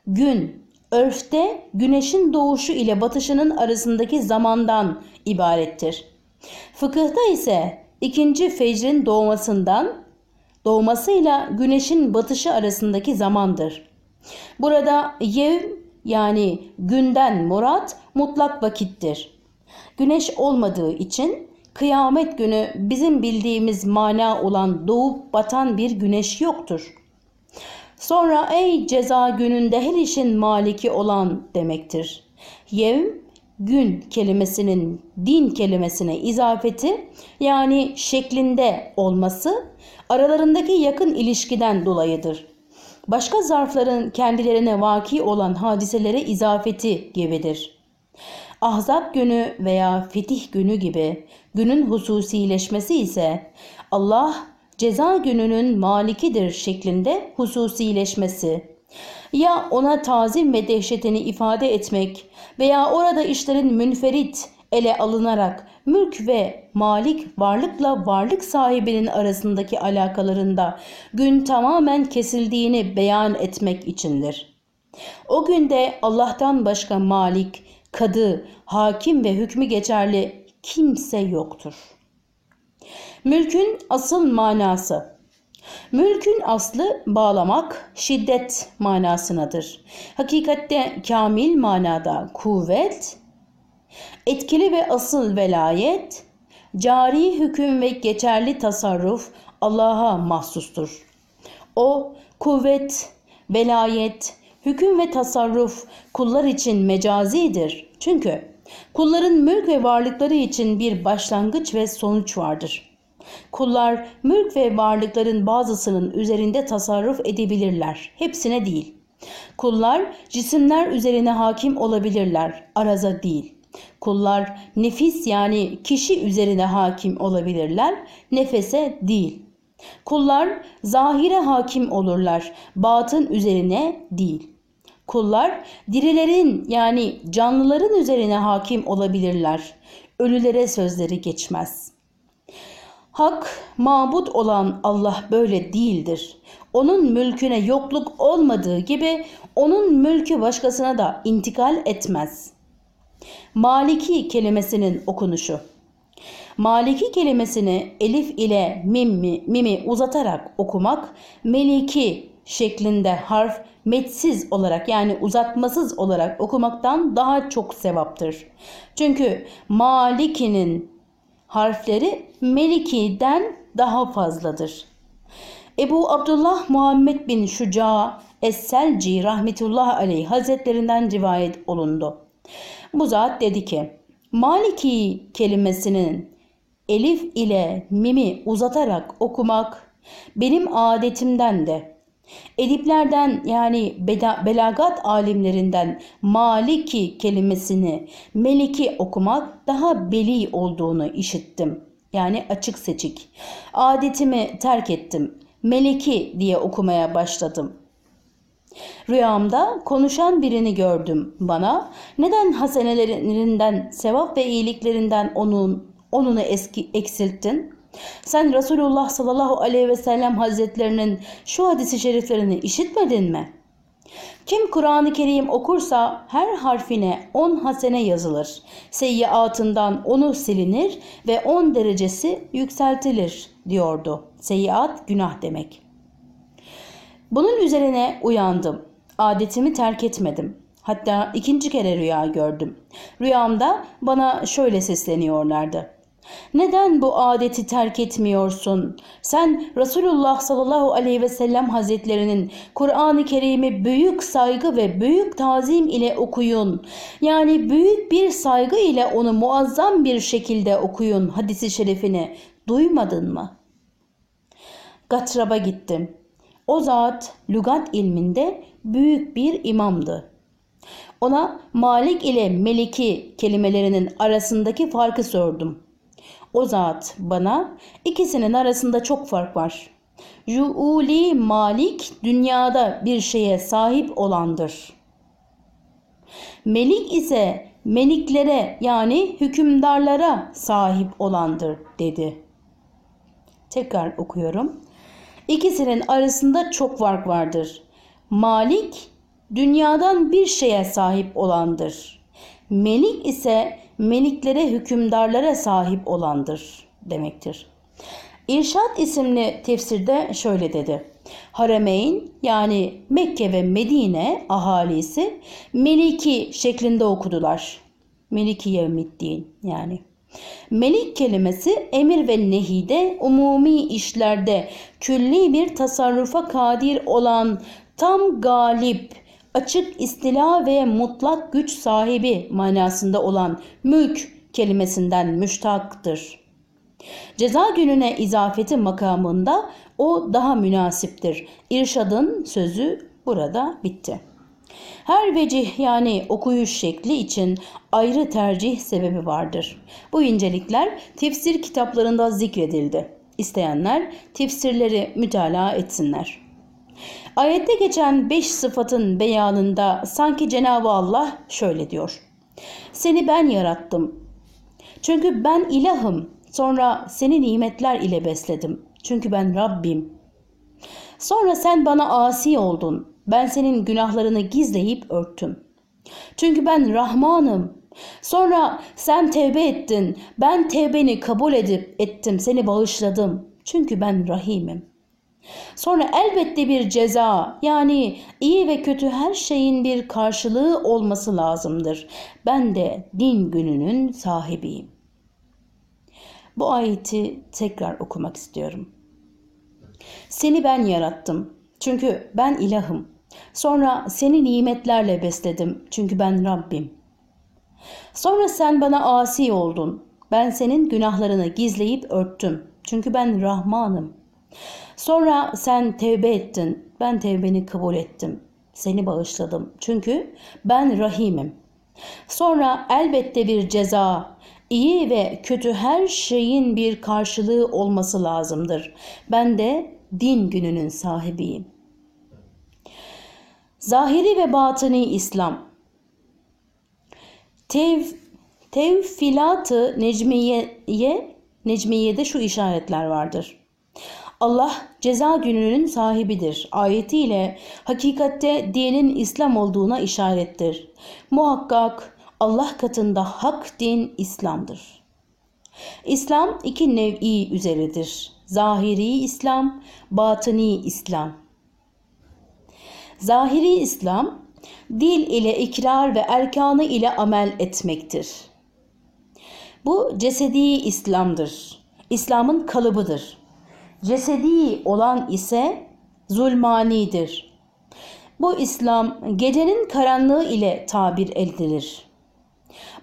gün, örfte güneşin doğuşu ile batışının arasındaki zamandan ibarettir. Fıkıhta ise ikinci fecrin doğmasından doğmasıyla güneşin batışı arasındaki zamandır. Burada yev yani günden murat mutlak vakittir. Güneş olmadığı için kıyamet günü bizim bildiğimiz mana olan doğup batan bir güneş yoktur. Sonra ey ceza gününde her işin maliki olan demektir. Yevm gün kelimesinin din kelimesine izafeti yani şeklinde olması aralarındaki yakın ilişkiden dolayıdır. Başka zarfların kendilerine vaki olan hadiselere izafeti gibidir. Ahzab günü veya fetih günü gibi günün hususileşmesi ise Allah ceza gününün malikidir şeklinde hususileşmesi ya ona tazim ve dehşetini ifade etmek veya orada işlerin münferit ele alınarak mülk ve malik varlıkla varlık sahibinin arasındaki alakalarında gün tamamen kesildiğini beyan etmek içindir. O günde Allah'tan başka malik, kadı, hakim ve hükmü geçerli kimse yoktur. Mülkün asıl manası Mülkün aslı bağlamak, şiddet manasınadır. Hakikatte kamil manada kuvvet, etkili ve asıl velayet, cari hüküm ve geçerli tasarruf Allah'a mahsustur. O kuvvet, velayet, hüküm ve tasarruf kullar için mecazidir. Çünkü kulların mülk ve varlıkları için bir başlangıç ve sonuç vardır. Kullar mülk ve varlıkların bazısının üzerinde tasarruf edebilirler. Hepsine değil. Kullar cisimler üzerine hakim olabilirler. Araza değil. Kullar nefis yani kişi üzerine hakim olabilirler. Nefese değil. Kullar zahire hakim olurlar. Batın üzerine değil. Kullar dirilerin yani canlıların üzerine hakim olabilirler. Ölülere sözleri geçmez. Hak, mabut olan Allah böyle değildir. Onun mülküne yokluk olmadığı gibi onun mülkü başkasına da intikal etmez. Maliki kelimesinin okunuşu. Maliki kelimesini elif ile mimi, mimi uzatarak okumak, meliki şeklinde harf metsiz olarak yani uzatmasız olarak okumaktan daha çok sevaptır. Çünkü Maliki'nin harfleri Meliki'den daha fazladır. Ebu Abdullah Muhammed bin Şuca Es-Selci rahmetullah aleyh hazretlerinden rivayet olundu. Bu zat dedi ki Maliki kelimesinin elif ile mimi uzatarak okumak benim adetimden de Ediplerden yani belagat alimlerinden maliki kelimesini meliki okumak daha beli olduğunu işittim. Yani açık seçik. Adetimi terk ettim. Meleki diye okumaya başladım. Rüyamda konuşan birini gördüm bana. Neden hasenelerinden, sevap ve iyiliklerinden onun onunu eski eksilttin? Sen Resulullah sallallahu aleyhi ve sellem hazretlerinin şu hadisi şeriflerini işitmedin mi? Kim Kur'an-ı Kerim okursa her harfine 10 hasene yazılır. Seyyiatından onu silinir ve 10 derecesi yükseltilir diyordu. Seyyiat günah demek. Bunun üzerine uyandım. Adetimi terk etmedim. Hatta ikinci kere rüya gördüm. Rüyamda bana şöyle sesleniyorlardı. Neden bu adeti terk etmiyorsun? Sen Resulullah sallallahu aleyhi ve sellem hazretlerinin Kur'an-ı Kerim'i büyük saygı ve büyük tazim ile okuyun. Yani büyük bir saygı ile onu muazzam bir şekilde okuyun hadisi şerifini. Duymadın mı? Gatrab'a gittim. O zat lügat ilminde büyük bir imamdı. Ona Malik ile Meliki kelimelerinin arasındaki farkı sordum. O zat bana ikisinin arasında çok fark var. Juuli Malik dünyada bir şeye sahip olandır. Melik ise meliklere yani hükümdarlara sahip olandır dedi. Tekrar okuyorum. İkisinin arasında çok fark vardır. Malik dünyadan bir şeye sahip olandır. Melik ise meliklere hükümdarlara sahip olandır demektir. İrşad isimli tefsirde şöyle dedi. Harameyn yani Mekke ve Medine ahalisi Meliki şeklinde okudular. Meliki Yevmiddin yani. Melik kelimesi emir ve nehide, umumi işlerde külli bir tasarrufa kadir olan tam galip, açık istila ve mutlak güç sahibi manasında olan mülk kelimesinden müştaktır. Ceza gününe izafeti makamında o daha münasiptir. İrşadın sözü burada bitti. Her vecih yani okuyuş şekli için ayrı tercih sebebi vardır. Bu incelikler tefsir kitaplarında zikredildi. İsteyenler tefsirleri mütalaa etsinler. Ayette geçen beş sıfatın beyanında sanki Cenab-ı Allah şöyle diyor. Seni ben yarattım. Çünkü ben ilahım. Sonra seni nimetler ile besledim. Çünkü ben Rabbim. Sonra sen bana asi oldun. Ben senin günahlarını gizleyip örttüm. Çünkü ben Rahmanım. Sonra sen tevbe ettin. Ben tevbeni kabul edip ettim. Seni bağışladım. Çünkü ben Rahimim. Sonra elbette bir ceza yani iyi ve kötü her şeyin bir karşılığı olması lazımdır. Ben de din gününün sahibiyim. Bu ayeti tekrar okumak istiyorum. Seni ben yarattım. Çünkü ben ilahım. Sonra seni nimetlerle besledim. Çünkü ben Rabbim. Sonra sen bana asi oldun. Ben senin günahlarını gizleyip örttüm. Çünkü ben Rahmanım. Sonra sen tevbe ettin. Ben tevbeni kabul ettim. Seni bağışladım. Çünkü ben Rahimim. Sonra elbette bir ceza, iyi ve kötü her şeyin bir karşılığı olması lazımdır. Ben de din gününün sahibiyim. Zahiri ve batıni İslam Tev, tevfilat-ı Necmiye'ye Necmiye'de şu işaretler vardır. Allah ceza gününün sahibidir. Ayetiyle hakikatte dinin İslam olduğuna işarettir. Muhakkak Allah katında hak din İslam'dır. İslam iki nev'i üzeridir. Zahiri İslam, batıni İslam. Zahiri İslam, dil ile ikrar ve erkanı ile amel etmektir. Bu cesedi İslam'dır. İslam'ın kalıbıdır. Cesedi olan ise zulmanidir. Bu İslam gecenin karanlığı ile tabir edilir.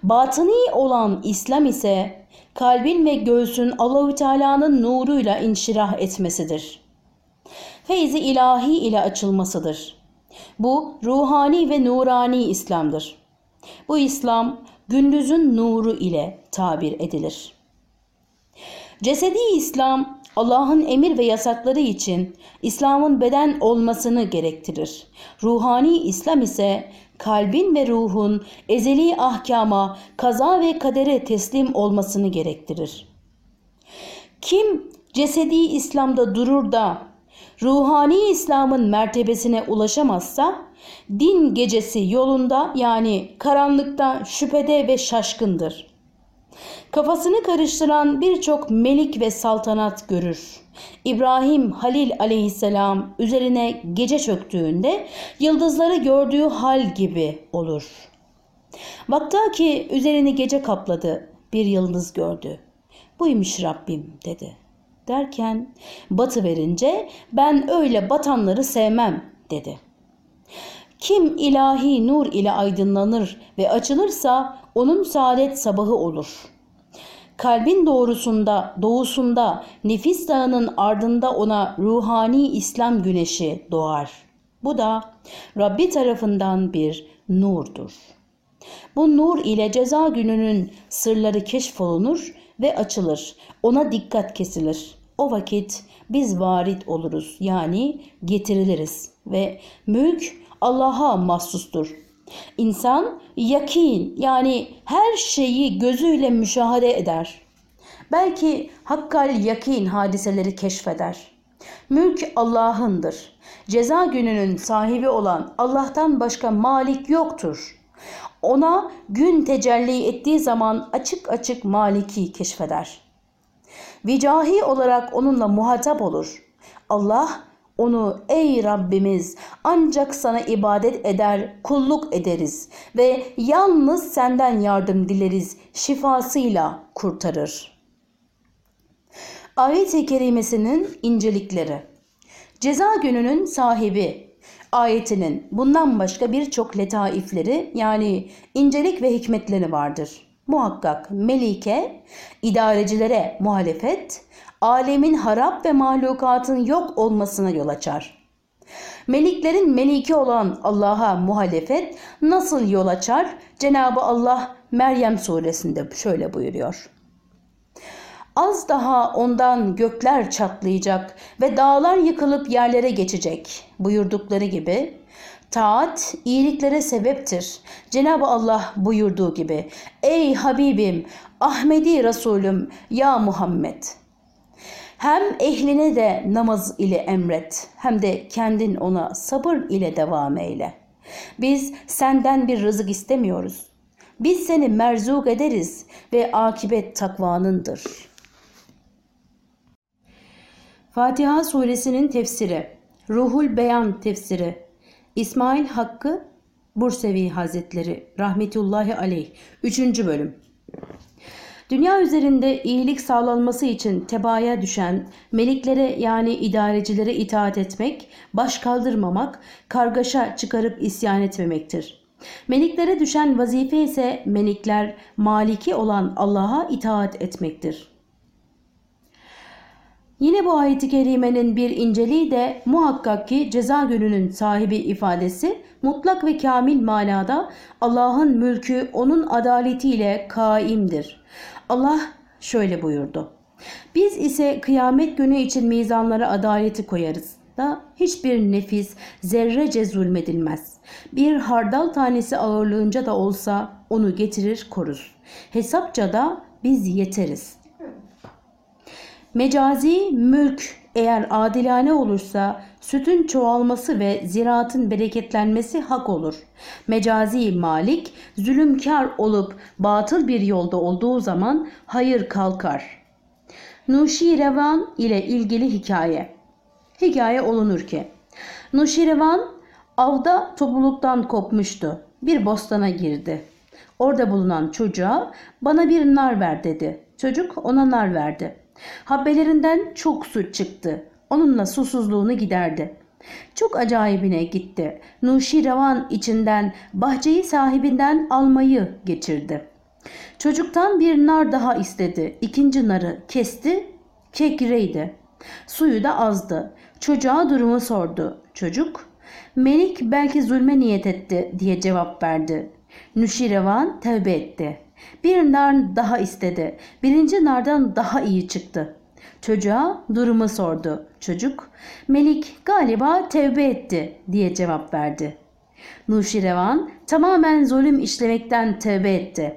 Batıni olan İslam ise kalbin ve göğsün Allahü Teala'nın nuruyla inşirah etmesidir. Feyzi ilahi ile açılmasıdır. Bu ruhani ve nurani İslam'dır. Bu İslam gündüzün nuru ile tabir edilir. Cesedi İslam Allah'ın emir ve yasakları için İslam'ın beden olmasını gerektirir. Ruhani İslam ise kalbin ve ruhun ezeli ahkama, kaza ve kadere teslim olmasını gerektirir. Kim cesedi İslam'da durur da ruhani İslam'ın mertebesine ulaşamazsa din gecesi yolunda yani karanlıkta şüphede ve şaşkındır. Kafasını karıştıran birçok melik ve saltanat görür. İbrahim Halil aleyhisselam üzerine gece çöktüğünde yıldızları gördüğü hal gibi olur. Vaktaki üzerini gece kapladı, bir yıldız gördü. Buymuş Rabbim dedi. Derken batı verince ben öyle batanları sevmem dedi. Kim ilahi nur ile aydınlanır ve açılırsa onun saadet sabahı olur.'' Kalbin doğrusunda, doğusunda nefis dağının ardında ona ruhani İslam güneşi doğar. Bu da Rabbi tarafından bir nurdur. Bu nur ile ceza gününün sırları keşfolunur ve açılır. Ona dikkat kesilir. O vakit biz varit oluruz yani getiriliriz ve mülk Allah'a mahsustur. İnsan yakin yani her şeyi gözüyle müşahede eder. Belki hakkal yakin hadiseleri keşfeder. Mülk Allah'ındır. Ceza gününün sahibi olan Allah'tan başka malik yoktur. Ona gün tecelli ettiği zaman açık açık maliki keşfeder. Vicahi olarak onunla muhatap olur. Allah onu ey Rabbimiz ancak sana ibadet eder, kulluk ederiz ve yalnız senden yardım dileriz şifasıyla kurtarır. Ayet-i kerimesinin incelikleri Ceza gününün sahibi ayetinin bundan başka birçok letaifleri yani incelik ve hikmetleri vardır. Muhakkak melike, idarecilere muhalefet, alemin harap ve mahlukatın yok olmasına yol açar. Meliklerin meliki olan Allah'a muhalefet nasıl yol açar? Cenabı Allah Meryem suresinde şöyle buyuruyor. Az daha ondan gökler çatlayacak ve dağlar yıkılıp yerlere geçecek buyurdukları gibi taat iyiliklere sebeptir. Cenab-ı Allah buyurduğu gibi ey Habibim Ahmedi Resulüm ya Muhammed hem ehline de namaz ile emret hem de kendin ona sabır ile devam eyle. Biz senden bir rızık istemiyoruz. Biz seni merzuk ederiz ve akibet takvanındır. Fatiha suresinin tefsiri Ruhul Beyan tefsiri İsmail Hakkı Bursevi Hazretleri rahmetullahi aleyh 3. bölüm Dünya üzerinde iyilik sağlanması için tebaya düşen meliklere yani idarecilere itaat etmek, baş kaldırmamak, kargaşa çıkarıp isyan etmemektir. Meliklere düşen vazife ise melikler maliki olan Allah'a itaat etmektir. Yine bu ayet-i kerimenin bir inceliği de muhakkak ki ceza gününün sahibi ifadesi mutlak ve kamil manada Allah'ın mülkü onun adaletiyle kaimdir. Allah şöyle buyurdu. Biz ise kıyamet günü için mizanlara adaleti koyarız da hiçbir nefis zerrece zulmedilmez. Bir hardal tanesi ağırlığınca da olsa onu getirir korur. Hesapça da biz yeteriz. Mecazi mülk eğer adilane olursa sütün çoğalması ve ziraatın bereketlenmesi hak olur. Mecazi malik zulümkar olup batıl bir yolda olduğu zaman hayır kalkar. Nuşirevan ile ilgili hikaye. Hikaye olunur ki Nuşirevan avda topluluktan kopmuştu. Bir bostana girdi. Orada bulunan çocuğa bana bir nar ver dedi. Çocuk ona nar verdi. Habbelerinden çok su çıktı. Onunla susuzluğunu giderdi. Çok acayibine gitti. Nuşirevan içinden bahçeyi sahibinden almayı geçirdi. Çocuktan bir nar daha istedi. İkinci narı kesti, kekreydi. Suyu da azdı. Çocuğa durumu sordu. Çocuk, Melik belki zulme niyet etti diye cevap verdi. Nuşirevan tevbe etti. Bir nar daha istedi. Birinci nardan daha iyi çıktı. Çocuğa durumu sordu. Çocuk, Melik galiba tevbe etti diye cevap verdi. Nuşirevan tamamen zulüm işlemekten tevbe etti.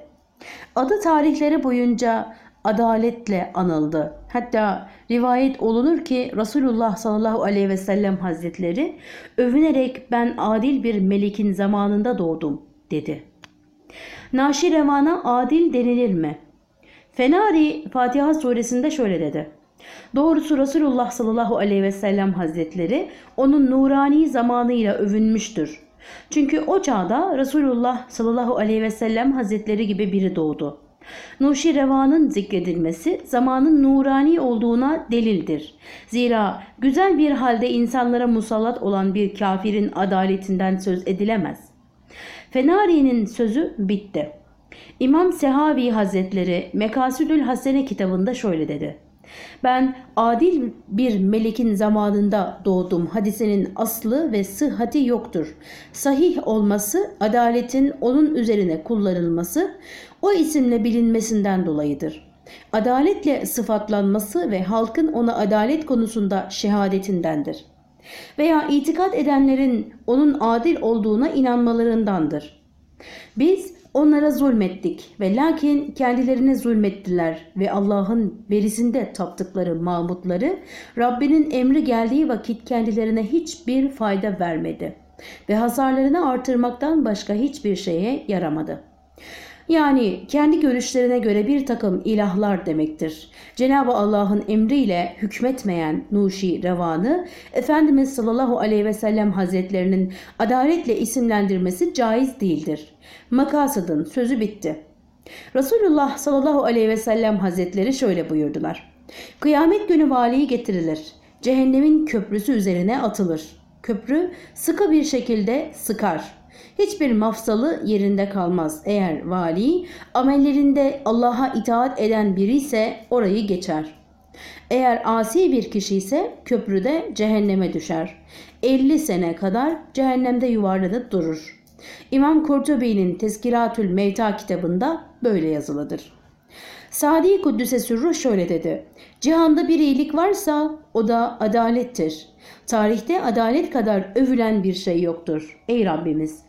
Adı tarihleri boyunca adaletle anıldı. Hatta rivayet olunur ki Resulullah sallallahu aleyhi ve sellem hazretleri övünerek ben adil bir melikin zamanında doğdum dedi. Naşirevana adil denilir mi? Fenari Fatiha suresinde şöyle dedi. Doğrusu Resulullah sallallahu aleyhi ve sellem hazretleri onun nurani zamanıyla övünmüştür. Çünkü o çağda Resulullah sallallahu aleyhi ve sellem hazretleri gibi biri doğdu. Nuşirevanın zikredilmesi zamanın nurani olduğuna delildir. Zira güzel bir halde insanlara musallat olan bir kafirin adaletinden söz edilemez. Fenari'nin sözü bitti. İmam Sehavi Hazretleri Mekasüdül Hasene kitabında şöyle dedi. Ben adil bir melekin zamanında doğdum. Hadisenin aslı ve sıhhati yoktur. Sahih olması, adaletin onun üzerine kullanılması, o isimle bilinmesinden dolayıdır. Adaletle sıfatlanması ve halkın ona adalet konusunda şehadetindendir. Veya itikat edenlerin onun adil olduğuna inanmalarındandır. Biz Onlara zulmettik ve lakin kendilerine zulmettiler ve Allah'ın verisinde taptıkları mamutları Rabbinin emri geldiği vakit kendilerine hiçbir fayda vermedi ve hasarlarını artırmaktan başka hiçbir şeye yaramadı. Yani kendi görüşlerine göre bir takım ilahlar demektir. Cenab-ı Allah'ın emriyle hükmetmeyen Nuşi Revanı, Efendimiz sallallahu aleyhi ve sellem hazretlerinin adaletle isimlendirmesi caiz değildir. Makasıdın sözü bitti. Resulullah sallallahu aleyhi ve sellem hazretleri şöyle buyurdular. Kıyamet günü valiyi getirilir. Cehennemin köprüsü üzerine atılır. Köprü sıkı bir şekilde sıkar. Hiçbir mafsalı yerinde kalmaz. Eğer vali amellerinde Allah'a itaat eden biri ise orayı geçer. Eğer asi bir kişi ise köprüde cehenneme düşer. 50 sene kadar cehennemde yuvarlanıp durur. İmam Kurtubi'nin Tezkiratül Mevta kitabında böyle yazılıdır. Sadi Kuddüs'e sürru şöyle dedi. Cihanda bir iyilik varsa o da adalettir. Tarihte adalet kadar övülen bir şey yoktur. Ey Rabbimiz!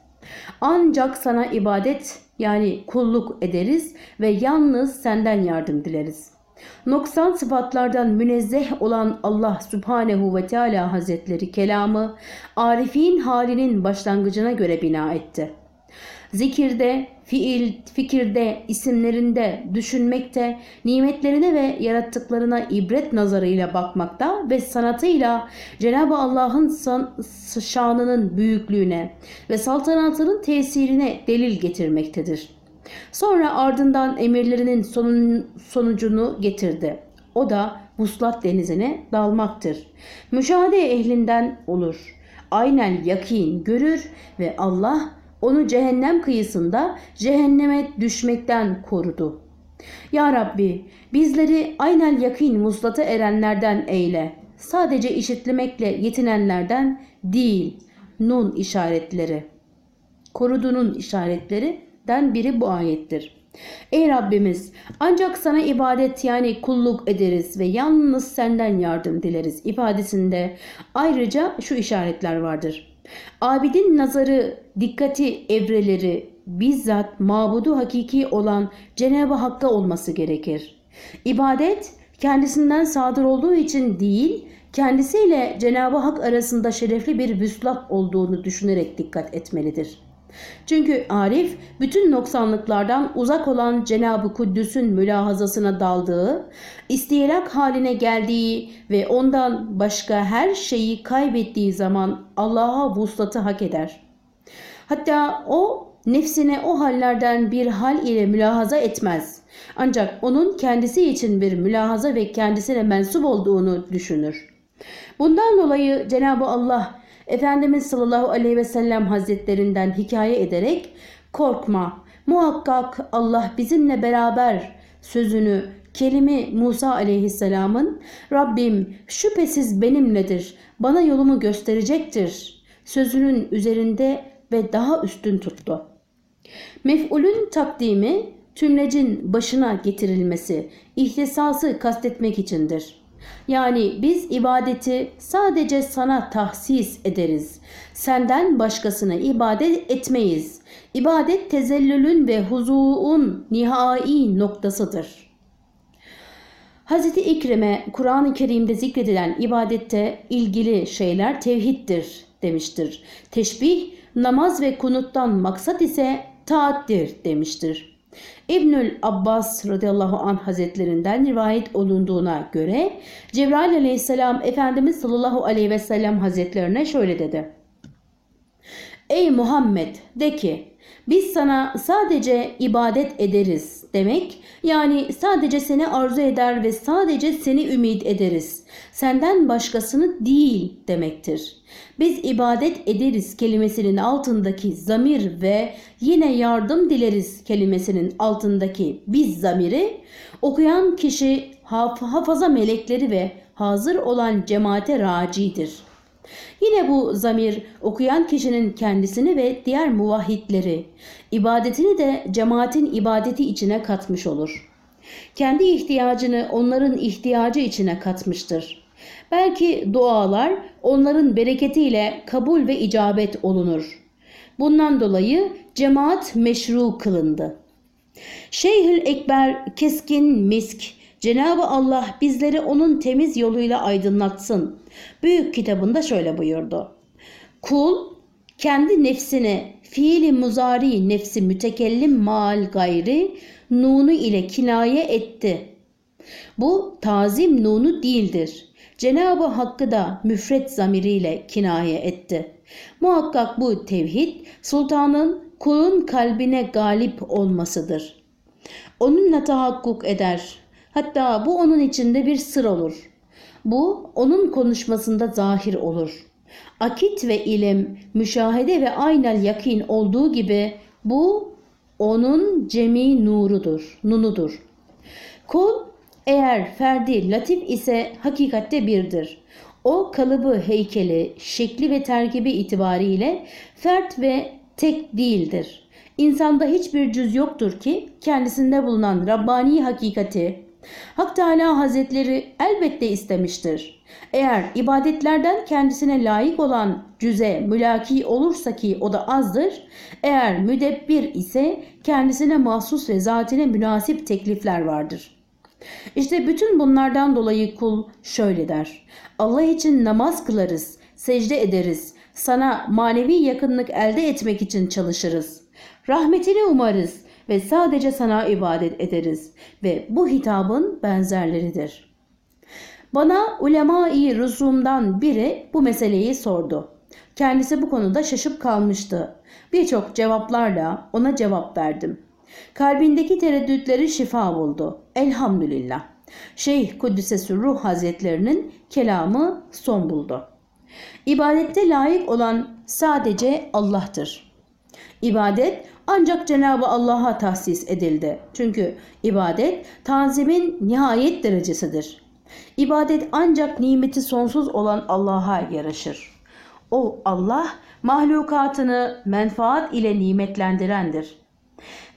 Ancak sana ibadet yani kulluk ederiz ve yalnız senden yardım dileriz. Noksan sıfatlardan münezzeh olan Allah Subhanehu ve Teala Hazretleri kelamı Arif'in halinin başlangıcına göre bina etti. Zikirde, fiil, fikirde, isimlerinde, düşünmekte, nimetlerine ve yarattıklarına ibret nazarıyla bakmakta ve sanatıyla Cenab-ı Allah'ın şanının büyüklüğüne ve saltanatının tesirine delil getirmektedir. Sonra ardından emirlerinin sonun, sonucunu getirdi. O da vuslat denizine dalmaktır. Müşahede ehlinden olur. Aynen yakin görür ve Allah onu cehennem kıyısında cehenneme düşmekten korudu. Ya Rabbi bizleri aynen yakin vuslata erenlerden eyle. Sadece işitlemekle yetinenlerden değil. Nun işaretleri. Korudunun işaretlerinden biri bu ayettir. Ey Rabbimiz ancak sana ibadet yani kulluk ederiz ve yalnız senden yardım dileriz ifadesinde ayrıca şu işaretler vardır. Abidin nazarı, dikkati, evreleri bizzat mabudu hakiki olan Cenab-ı Hakk'a olması gerekir. İbadet kendisinden sadır olduğu için değil, kendisiyle Cenab-ı Hak arasında şerefli bir vüslat olduğunu düşünerek dikkat etmelidir. Çünkü Arif bütün noksanlıklardan uzak olan Cenab-ı Kuddüs'ün mülahazasına daldığı, istiyelak haline geldiği ve ondan başka her şeyi kaybettiği zaman Allah'a vuslatı hak eder. Hatta o nefsine o hallerden bir hal ile mülahaza etmez. Ancak onun kendisi için bir mülahaza ve kendisine mensup olduğunu düşünür. Bundan dolayı Cenab-ı Allah Efendimiz sallallahu aleyhi ve sellem hazretlerinden hikaye ederek korkma muhakkak Allah bizimle beraber sözünü kelimi Musa aleyhisselamın Rabbim şüphesiz benimledir bana yolumu gösterecektir sözünün üzerinde ve daha üstün tuttu. Mef'ulün takdimi tümlecin başına getirilmesi, ihtisası kastetmek içindir. Yani biz ibadeti sadece sana tahsis ederiz. Senden başkasına ibadet etmeyiz. İbadet tezellülün ve huzuun nihai noktasıdır. Hz. İkrime Kur'an-ı Kerim'de zikredilen ibadette ilgili şeyler tevhiddir demiştir. Teşbih, namaz ve kunuttan maksat ise taattir demiştir. İbnül Abbas radıyallahu anh hazretlerinden rivayet olunduğuna göre Cebrail aleyhisselam Efendimiz sallallahu aleyhi ve sellem hazretlerine şöyle dedi. Ey Muhammed de ki biz sana sadece ibadet ederiz demek yani sadece seni arzu eder ve sadece seni ümit ederiz. Senden başkasını değil demektir. Biz ibadet ederiz kelimesinin altındaki zamir ve yine yardım dileriz kelimesinin altındaki biz zamiri okuyan kişi haf hafaza melekleri ve hazır olan cemaate racidir. Yine bu zamir okuyan kişinin kendisini ve diğer muvahhidleri, ibadetini de cemaatin ibadeti içine katmış olur. Kendi ihtiyacını onların ihtiyacı içine katmıştır. Belki dualar onların bereketiyle kabul ve icabet olunur. Bundan dolayı cemaat meşru kılındı. Şeyhül Ekber Keskin Misk Cenabı Allah bizleri onun temiz yoluyla aydınlatsın. Büyük kitabında şöyle buyurdu. Kul kendi nefsine fiili muzari nefsi mütekellim mal gayri nunu ile kinaye etti. Bu tazim nunu değildir. Cenab-ı Hakk'ı da müfret zamiriyle kinaye etti. Muhakkak bu tevhid sultanın kulun kalbine galip olmasıdır. Onunla tahakkuk eder. Hatta bu onun içinde bir sır olur. Bu onun konuşmasında zahir olur. Akit ve ilim, müşahede ve aynel yakin olduğu gibi bu onun cemi nurudur, nunudur. Kul eğer ferdi latif ise hakikatte birdir. O kalıbı, heykeli, şekli ve terkibi itibariyle fert ve tek değildir. İnsanda hiçbir cüz yoktur ki kendisinde bulunan Rabbani hakikati Hak Teala Hazretleri elbette istemiştir. Eğer ibadetlerden kendisine layık olan cüze mülaki olursa ki o da azdır. Eğer müdebbir ise kendisine mahsus ve zatine münasip teklifler vardır. İşte bütün bunlardan dolayı kul şöyle der. Allah için namaz kılarız, secde ederiz, sana manevi yakınlık elde etmek için çalışırız. Rahmetini umarız ve sadece sana ibadet ederiz ve bu hitabın benzerleridir. Bana ulema-i rüzumdan biri bu meseleyi sordu. Kendisi bu konuda şaşıp kalmıştı. Birçok cevaplarla ona cevap verdim. Kalbindeki tereddütleri şifa buldu. Elhamdülillah. Şeyh Kuddise Ruh Hazretlerinin kelamı son buldu. İbadette layık olan sadece Allah'tır. İbadet ancak Cenab-ı Allah'a tahsis edildi. Çünkü ibadet tanzimin nihayet derecesidir. İbadet ancak nimeti sonsuz olan Allah'a yaraşır. O Allah mahlukatını menfaat ile nimetlendirendir.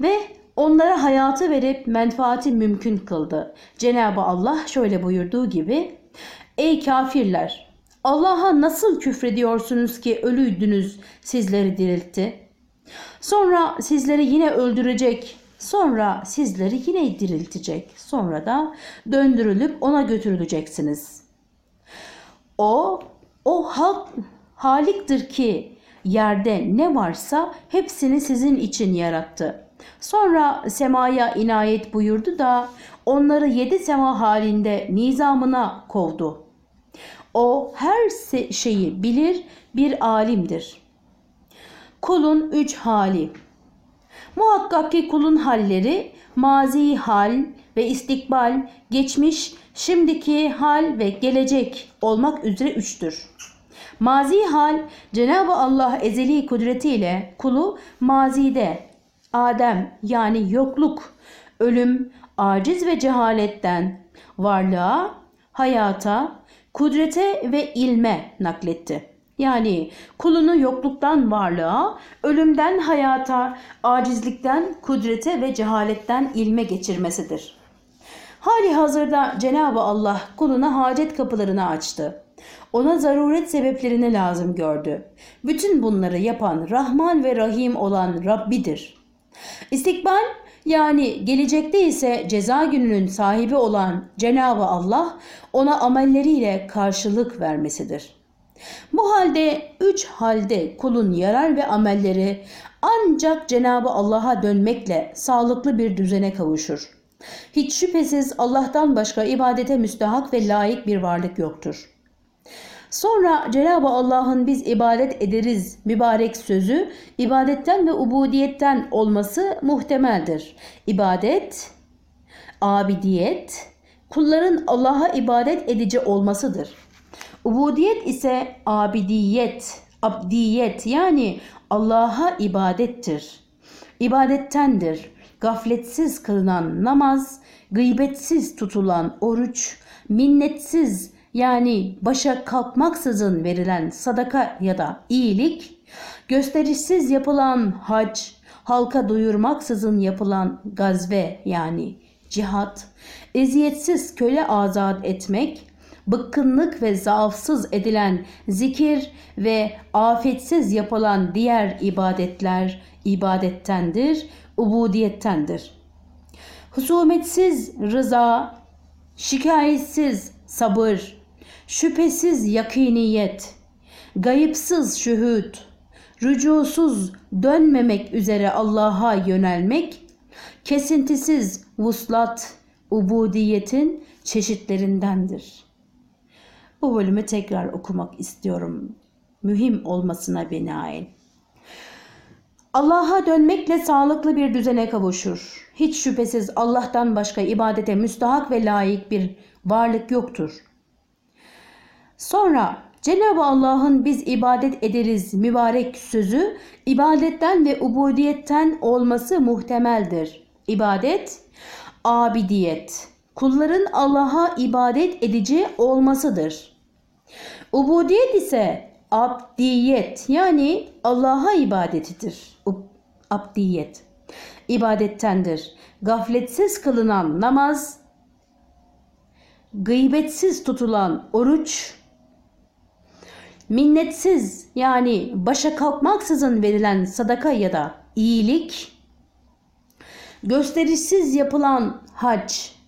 Ve onlara hayatı verip menfaati mümkün kıldı. Cenab-ı Allah şöyle buyurduğu gibi Ey kafirler! Allah'a nasıl küfrediyorsunuz ki ölüydünüz sizleri diriltti? Sonra sizleri yine öldürecek, sonra sizleri yine diriltecek. Sonra da döndürülüp ona götürüleceksiniz. O, o halk haliktir ki yerde ne varsa hepsini sizin için yarattı. Sonra semaya inayet buyurdu da onları yedi sema halinde nizamına kovdu. O her şeyi bilir bir alimdir. Kulun üç hali. Muhakkak ki kulun halleri mazi hal ve istikbal, geçmiş, şimdiki hal ve gelecek olmak üzere üçtür. Mazi hal Cenab-ı Allah ezeli kudretiyle kulu mazide Adem yani yokluk, ölüm, aciz ve cehaletten varlığa, hayata, kudrete ve ilme nakletti. Yani kulunu yokluktan varlığa, ölümden hayata, acizlikten kudrete ve cehaletten ilme geçirmesidir. Hali hazırda Cenab-ı Allah kuluna hacet kapılarını açtı. Ona zaruret sebeplerini lazım gördü. Bütün bunları yapan Rahman ve Rahim olan Rabbidir. İstikbal yani gelecekte ise ceza gününün sahibi olan Cenab-ı Allah ona amelleriyle karşılık vermesidir. Bu halde üç halde kulun yarar ve amelleri ancak Cenab-ı Allah'a dönmekle sağlıklı bir düzene kavuşur. Hiç şüphesiz Allah'tan başka ibadete müstahak ve layık bir varlık yoktur. Sonra Cenab-ı Allah'ın biz ibadet ederiz mübarek sözü ibadetten ve ubudiyetten olması muhtemeldir. İbadet, abidiyet, kulların Allah'a ibadet edici olmasıdır. Ubudiyet ise abidiyet, abdiyet yani Allah'a ibadettir. İbadettendir. Gafletsiz kılınan namaz, gıybetsiz tutulan oruç, minnetsiz yani başa kalkmaksızın verilen sadaka ya da iyilik, gösterişsiz yapılan hac, halka duyurmaksızın yapılan gazve yani cihat, eziyetsiz köle azat etmek, bıkkınlık ve zaafsız edilen zikir ve afetsiz yapılan diğer ibadetler ibadettendir, ubudiyettendir. Husumetsiz rıza, şikayetsiz sabır, şüphesiz yakiniyet, gayipsiz şühud, rücusuz dönmemek üzere Allah'a yönelmek, kesintisiz vuslat, ubudiyetin çeşitlerindendir. Bu bölümü tekrar okumak istiyorum. Mühim olmasına binaen. Allah'a dönmekle sağlıklı bir düzene kavuşur. Hiç şüphesiz Allah'tan başka ibadete müstahak ve layık bir varlık yoktur. Sonra Cenab-ı Allah'ın biz ibadet ederiz mübarek sözü ibadetten ve ubudiyetten olması muhtemeldir. İbadet, abidiyet, kulların Allah'a ibadet edici olmasıdır. Ubudiyet ise abdiyet yani Allah'a ibadetidir. Abdiyet ibadettendir. Gafletsiz kılınan namaz, gıybetsiz tutulan oruç, minnetsiz yani başa kalkmaksızın verilen sadaka ya da iyilik, gösterişsiz yapılan hac,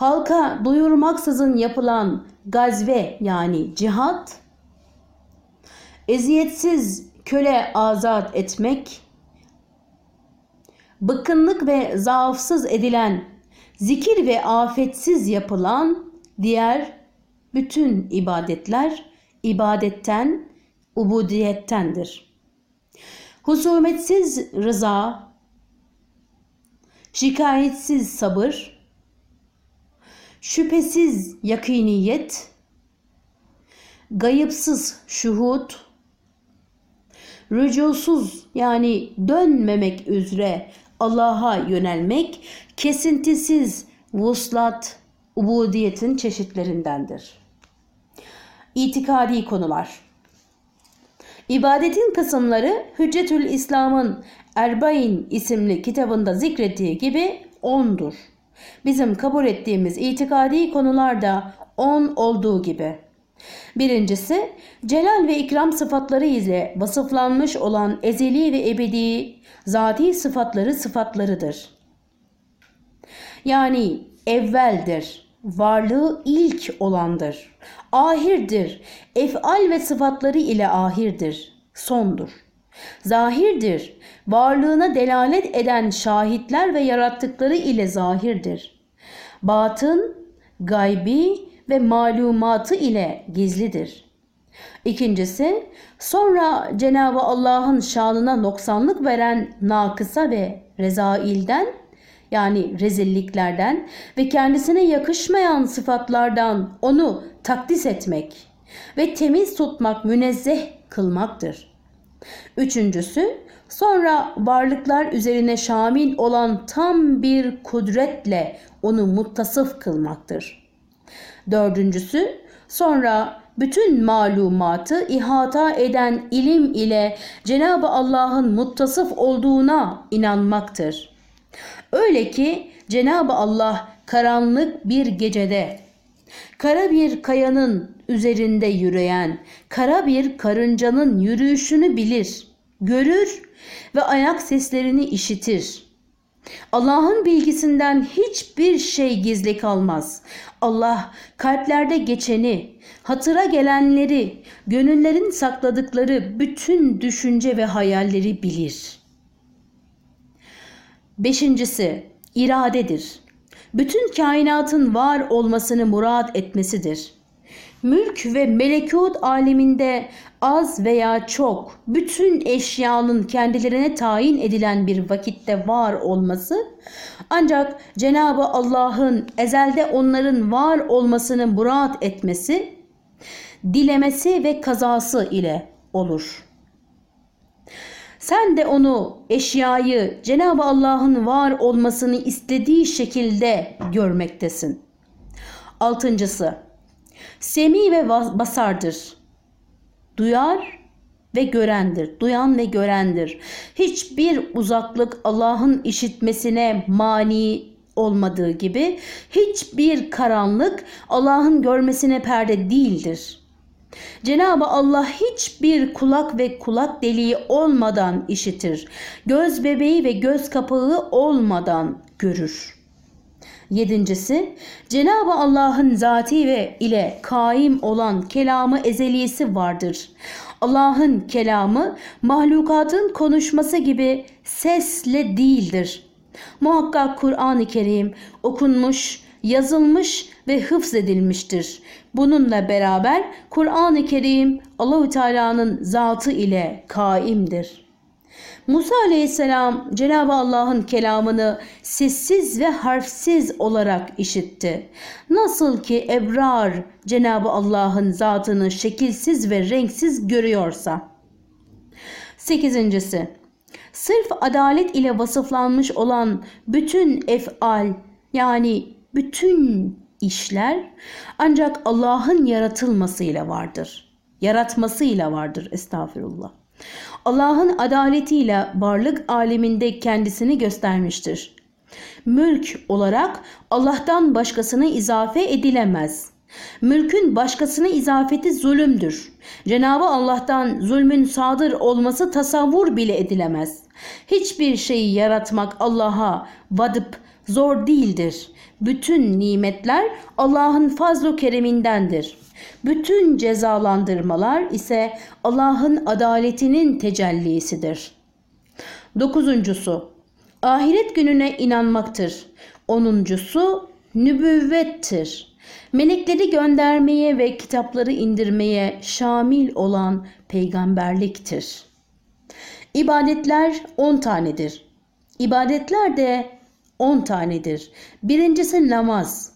halka duyurmaksızın yapılan gazve yani cihat, eziyetsiz köle azat etmek, bıkkınlık ve zaafsız edilen, zikir ve afetsiz yapılan diğer bütün ibadetler ibadetten, ubudiyettendir. Husumetsiz rıza, şikayetsiz sabır, şüphesiz yakiniyet, gayıpsız şuhud, rücusuz yani dönmemek üzere Allah'a yönelmek kesintisiz vuslat, ubudiyetin çeşitlerindendir. İtikadi konular İbadetin kısımları Hüccetül İslam'ın Erbain isimli kitabında zikrettiği gibi ondur. Bizim kabul ettiğimiz itikadi konularda on olduğu gibi. Birincisi, celal ve ikram sıfatları ile vasıflanmış olan ezeli ve ebedi zati sıfatları sıfatlarıdır. Yani evveldir, varlığı ilk olandır, ahirdir, efal ve sıfatları ile ahirdir, sondur. Zahirdir, varlığına delalet eden şahitler ve yarattıkları ile zahirdir. Batın, gaybi ve malumatı ile gizlidir. İkincisi, sonra Cenab-ı Allah'ın şanına noksanlık veren nakısa ve rezailden yani rezilliklerden ve kendisine yakışmayan sıfatlardan onu takdis etmek ve temiz tutmak, münezzeh kılmaktır. Üçüncüsü, sonra varlıklar üzerine şamil olan tam bir kudretle onu muttasıf kılmaktır. Dördüncüsü, sonra bütün malumatı ihata eden ilim ile Cenab-ı Allah'ın muttasıf olduğuna inanmaktır. Öyle ki Cenab-ı Allah karanlık bir gecede kara bir kayanın üzerinde yürüyen kara bir karıncanın yürüyüşünü bilir, görür ve ayak seslerini işitir. Allah'ın bilgisinden hiçbir şey gizli kalmaz. Allah kalplerde geçeni, hatıra gelenleri, gönüllerin sakladıkları bütün düşünce ve hayalleri bilir. Beşincisi, iradedir. Bütün kainatın var olmasını murad etmesidir. Mülk ve melekut aleminde az veya çok bütün eşyanın kendilerine tayin edilen bir vakitte var olması ancak Cenabı Allah'ın ezelde onların var olmasını murat etmesi, dilemesi ve kazası ile olur. Sen de onu, eşyayı Cenab-ı Allah'ın var olmasını istediği şekilde görmektesin. Altıncısı, Semi ve basardır. Duyar ve görendir. Duyan ve görendir. Hiçbir uzaklık Allah'ın işitmesine mani olmadığı gibi hiçbir karanlık Allah'ın görmesine perde değildir. Cenab-ı Allah hiçbir kulak ve kulak deliği olmadan işitir. Göz bebeği ve göz kapağı olmadan görür. Yedincisi, Cenab-ı Allah'ın zati ve ile kaim olan kelamı ezelisi vardır. Allah'ın kelamı mahlukatın konuşması gibi sesle değildir. Muhakkak Kur'an-ı Kerim okunmuş, yazılmış ve hıfz edilmiştir. Bununla beraber Kur'an-ı Kerim Allahü Teala'nın zatı ile kaimdir. Musa aleyhisselam Cenab-ı Allah'ın kelamını sessiz ve harfsiz olarak işitti. Nasıl ki ebrar Cenab-ı Allah'ın zatını şekilsiz ve renksiz görüyorsa. Sekizincisi, sırf adalet ile vasıflanmış olan bütün efal yani bütün işler ancak Allah'ın yaratılmasıyla vardır. Yaratmasıyla vardır estağfirullah. Allah'ın adaletiyle varlık aleminde kendisini göstermiştir. Mülk olarak Allah'tan başkasına izafe edilemez. Mülkün başkasına izafeti zulümdür. Cenabı Allah'tan zulmün sadır olması tasavvur bile edilemez. Hiçbir şeyi yaratmak Allah'a vadıp zor değildir. Bütün nimetler Allah'ın fazl-ı keremindendir. Bütün cezalandırmalar ise Allah'ın adaletinin tecellisidir. Dokuzuncusu, ahiret gününe inanmaktır. Onuncusu, nübüvvettir. Melekleri göndermeye ve kitapları indirmeye şamil olan peygamberliktir. İbadetler on tanedir. İbadetler de on tanedir. Birincisi namaz.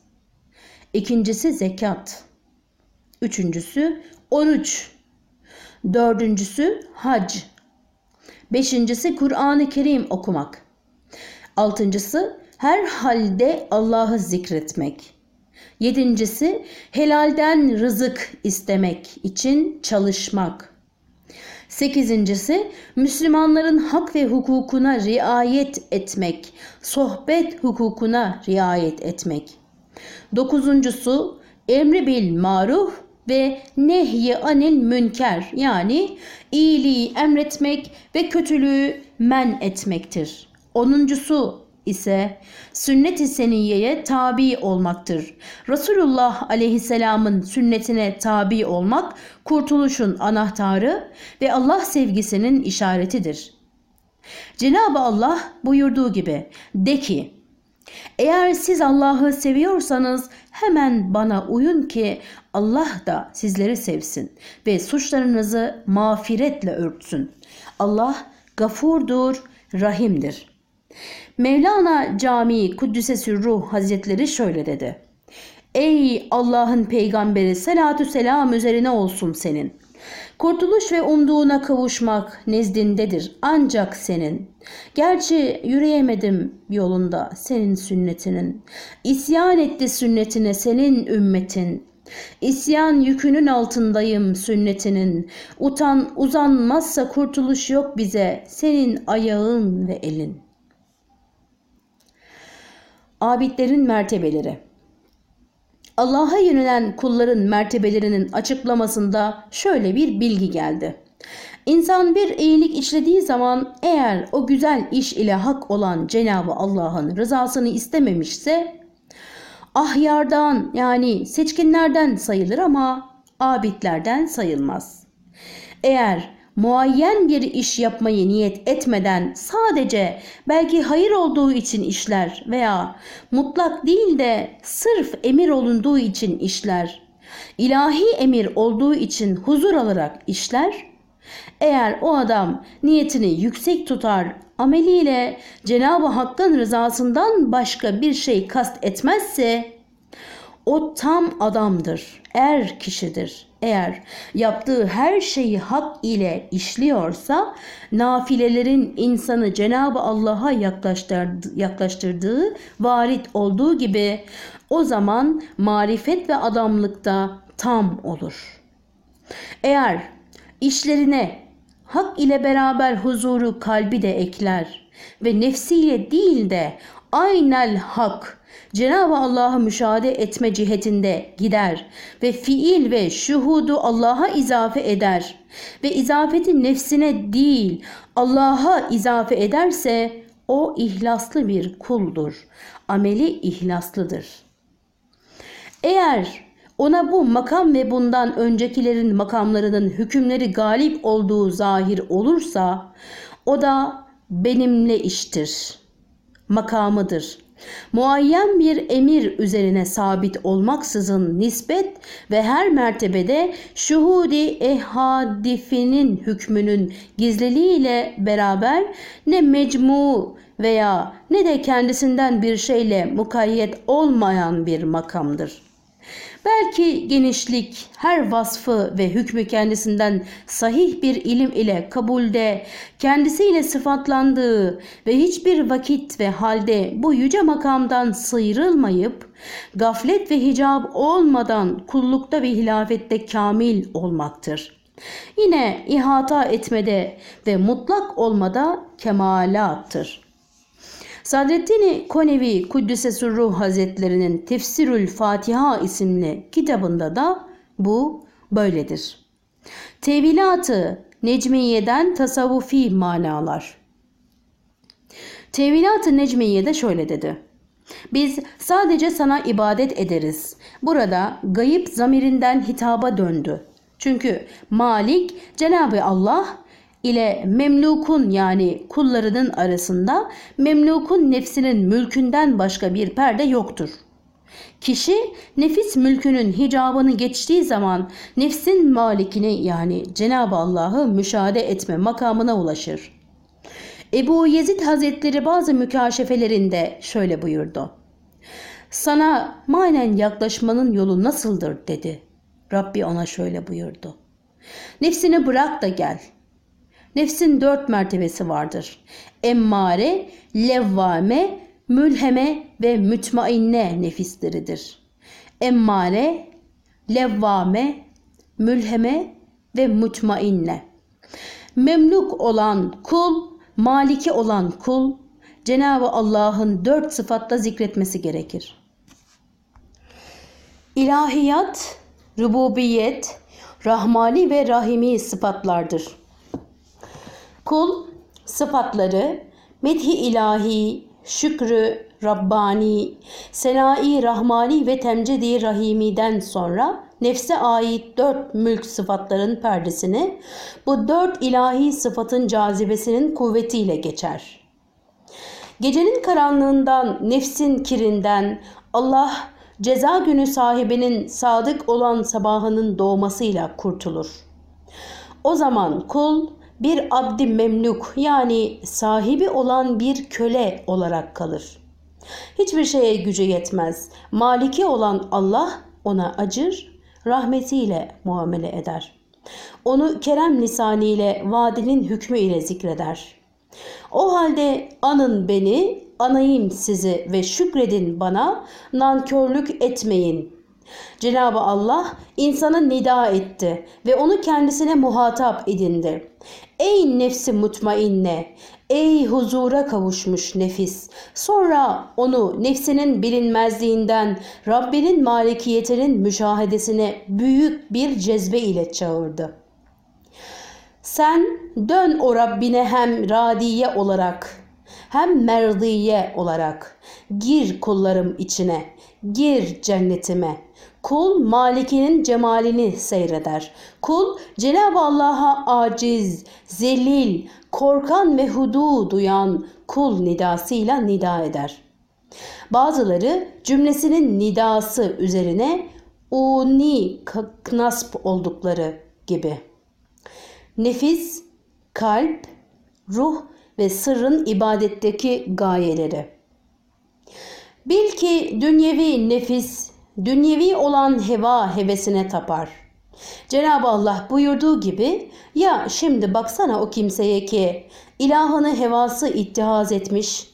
ikincisi zekat. Üçüncüsü oruç. Dördüncüsü hac. Beşincisi Kur'an-ı Kerim okumak. Altıncısı her halde Allah'ı zikretmek. Yedincisi helalden rızık istemek için çalışmak. Sekizincisi Müslümanların hak ve hukukuna riayet etmek, sohbet hukukuna riayet etmek. Dokuzuncusu emri bil maruf ve nehyi anil münker yani iyiliği emretmek ve kötülüğü men etmektir. Onuncusu ise sünnet-i seniyeye tabi olmaktır. Resulullah aleyhisselamın sünnetine tabi olmak kurtuluşun anahtarı ve Allah sevgisinin işaretidir. Cenab-ı Allah buyurduğu gibi de ki eğer siz Allah'ı seviyorsanız hemen bana uyun ki Allah da sizleri sevsin ve suçlarınızı mağfiretle örtsün. Allah gafurdur, rahimdir. Mevlana Camii Kuddüse Sürruh Hazretleri şöyle dedi. Ey Allah'ın peygamberi selatü selam üzerine olsun senin. Kurtuluş ve umduğuna kavuşmak nezdindedir ancak senin. Gerçi yürüyemedim yolunda senin sünnetinin. İsyan etti sünnetine senin ümmetin. İsyan yükünün altındayım sünnetinin. Utan uzanmazsa kurtuluş yok bize senin ayağın ve elin. Abidlerin mertebeleri Allah'a yönelen kulların mertebelerinin açıklamasında şöyle bir bilgi geldi. İnsan bir iyilik işlediği zaman eğer o güzel iş ile hak olan Cenabı Allah'ın rızasını istememişse ahyardan yani seçkinlerden sayılır ama abidlerden sayılmaz. Eğer muayyen bir iş yapmayı niyet etmeden sadece belki hayır olduğu için işler veya mutlak değil de sırf emir olunduğu için işler, ilahi emir olduğu için huzur alarak işler, eğer o adam niyetini yüksek tutar, ameliyle Cenab-ı Hakk'ın rızasından başka bir şey kast etmezse o tam adamdır, er kişidir. Eğer yaptığı her şeyi hak ile işliyorsa nafilelerin insanı Cenab-ı Allah'a yaklaştırdığı, varit olduğu gibi o zaman marifet ve adamlıkta tam olur. Eğer işlerine hak ile beraber huzuru kalbi de ekler ve nefsiyle değil de aynel hak Cenab-ı Allah'ı müşahede etme cihetinde gider ve fiil ve şuhudu Allah'a izafe eder ve izafeti nefsine değil Allah'a izafe ederse o ihlaslı bir kuldur. Ameli ihlaslıdır. Eğer ona bu makam ve bundan öncekilerin makamlarının hükümleri galip olduğu zahir olursa o da benimle iştir, makamıdır. Muayyen bir emir üzerine sabit olmaksızın nispet ve her mertebede şuhudi ehadifinin hükmünün gizliliğiyle beraber ne mecmu veya ne de kendisinden bir şeyle mukayyet olmayan bir makamdır. Belki genişlik, her vasfı ve hükmü kendisinden sahih bir ilim ile kabulde, kendisiyle sıfatlandığı ve hiçbir vakit ve halde bu yüce makamdan sıyrılmayıp, gaflet ve hicab olmadan kullukta ve hilafette kamil olmaktır. Yine ihata etmede ve mutlak olmada kemalattır. Sadreddin Konevi Kuddüse Surruh Hazretlerinin Tefsirül Fatiha isimli kitabında da bu böyledir. Tevilatı Necmiye'den tasavvufi manalar. Tevilat-ı Necmiye'de şöyle dedi. Biz sadece sana ibadet ederiz. Burada gayip zamirinden hitaba döndü. Çünkü Malik Cenab-ı Allah ile memlukun yani kullarının arasında memlukun nefsinin mülkünden başka bir perde yoktur. Kişi nefis mülkünün hicabını geçtiği zaman nefsin malikini yani Cenab-ı Allah'ı müşahede etme makamına ulaşır. Ebu Yezid Hazretleri bazı mükaşefelerinde şöyle buyurdu. Sana manen yaklaşmanın yolu nasıldır dedi. Rabbi ona şöyle buyurdu. Nefsini bırak da gel. Nefsin dört mertebesi vardır. Emmare, levvame, mülheme ve mütmainne nefisleridir. Emmare, levvame, mülheme ve mütmainne. Memluk olan kul, maliki olan kul, Cenab-ı Allah'ın dört sıfatla zikretmesi gerekir. İlahiyat, rububiyet, rahmani ve rahimi sıfatlardır. Kul sıfatları medhi ilahi, şükrü Rabbani, senai Rahmani ve temcidi Rahimi'den sonra nefse ait dört mülk sıfatların perdesini bu dört ilahi sıfatın cazibesinin kuvvetiyle geçer. Gecenin karanlığından, nefsin kirinden Allah ceza günü sahibinin sadık olan sabahının doğmasıyla kurtulur. O zaman kul bir abdi memluk yani sahibi olan bir köle olarak kalır. Hiçbir şeye gücü yetmez. Maliki olan Allah ona acır, rahmetiyle muamele eder. Onu kerem lisaniyle vadinin hükmü ile zikreder. O halde anın beni, anayım sizi ve şükredin bana, nankörlük etmeyin. Cenab-ı Allah insanı nida etti ve onu kendisine muhatap edindi. Ey nefsi mutmainne, ey huzura kavuşmuş nefis. Sonra onu nefsinin bilinmezliğinden Rabbinin malikiyetinin müşahedesine büyük bir cezbe ile çağırdı. Sen dön o Rabbine hem radiye olarak hem merdiye olarak gir kullarım içine, gir cennetime. Kul malikinin cemalini seyreder. Kul Cenab-ı Allah'a aciz, zelil, korkan ve hudu duyan kul nidasıyla nida eder. Bazıları cümlesinin nidası üzerine uni knasp oldukları gibi. Nefis, kalp, ruh ve sırrın ibadetteki gayeleri. Bil ki dünyevi nefis, dünyevi olan heva hevesine tapar. Cenab-ı Allah buyurduğu gibi ya şimdi baksana o kimseye ki ilahını hevası ittihaz etmiş.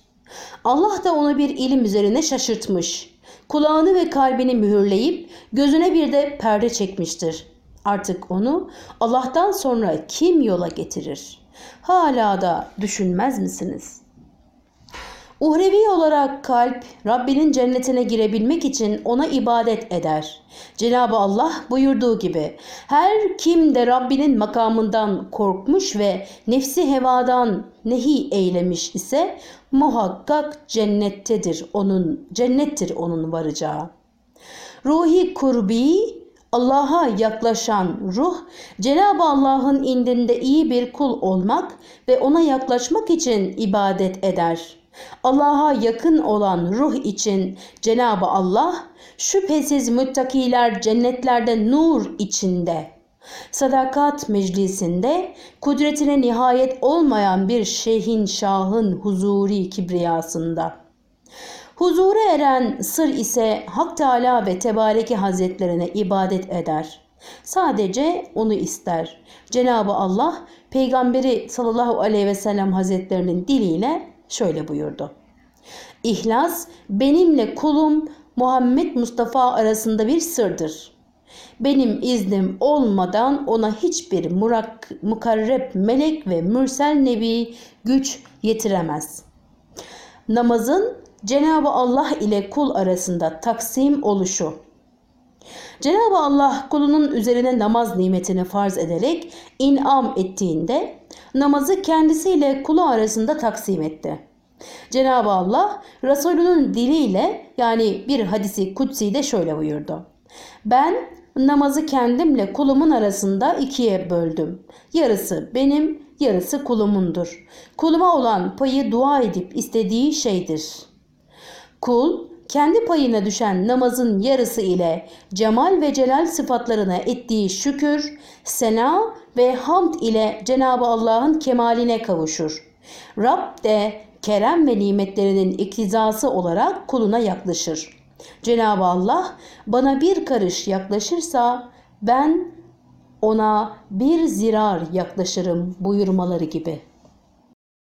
Allah da onu bir ilim üzerine şaşırtmış. Kulağını ve kalbini mühürleyip gözüne bir de perde çekmiştir. Artık onu Allah'tan sonra kim yola getirir? Hala da düşünmez misiniz? Uhrevi olarak kalp Rabbinin cennetine girebilmek için ona ibadet eder. Cenab-ı Allah buyurduğu gibi her kim de Rabbinin makamından korkmuş ve nefsi hevadan nehi eylemiş ise muhakkak cennettedir onun cennettir onun varacağı. Ruhi kurbi Allah'a yaklaşan ruh, Cenab-ı Allah'ın indinde iyi bir kul olmak ve ona yaklaşmak için ibadet eder. Allah'a yakın olan ruh için Cenab-ı Allah, şüphesiz müttakiler cennetlerde nur içinde, sadakat meclisinde, kudretine nihayet olmayan bir şeyhin şahın huzuri kibriyasında.'' Huzura eren sır ise Hak Teala ve Tebareki Hazretlerine ibadet eder. Sadece onu ister. Cenabı Allah Peygamberi sallallahu aleyhi ve sellem Hazretlerinin diliyle şöyle buyurdu. İhlas benimle kulum Muhammed Mustafa arasında bir sırdır. Benim iznim olmadan ona hiçbir murak, mukarreb melek ve mürsel nebi güç yetiremez. Namazın Cenab-ı Allah ile kul arasında taksim oluşu. Cenab-ı Allah kulunun üzerine namaz nimetini farz ederek inam ettiğinde namazı kendisiyle kulu arasında taksim etti. Cenab-ı Allah Resulünün diliyle yani bir hadisi kutsi de şöyle buyurdu. Ben namazı kendimle kulumun arasında ikiye böldüm. Yarısı benim, yarısı kulumundur. Kuluma olan payı dua edip istediği şeydir. Kul kendi payına düşen namazın yarısı ile cemal ve celal sıfatlarına ettiği şükür, sena ve hamd ile Cenab-ı Allah'ın kemaline kavuşur. Rab de kerem ve nimetlerinin iktizası olarak kuluna yaklaşır. Cenab-ı Allah bana bir karış yaklaşırsa ben ona bir zirar yaklaşırım buyurmaları gibi.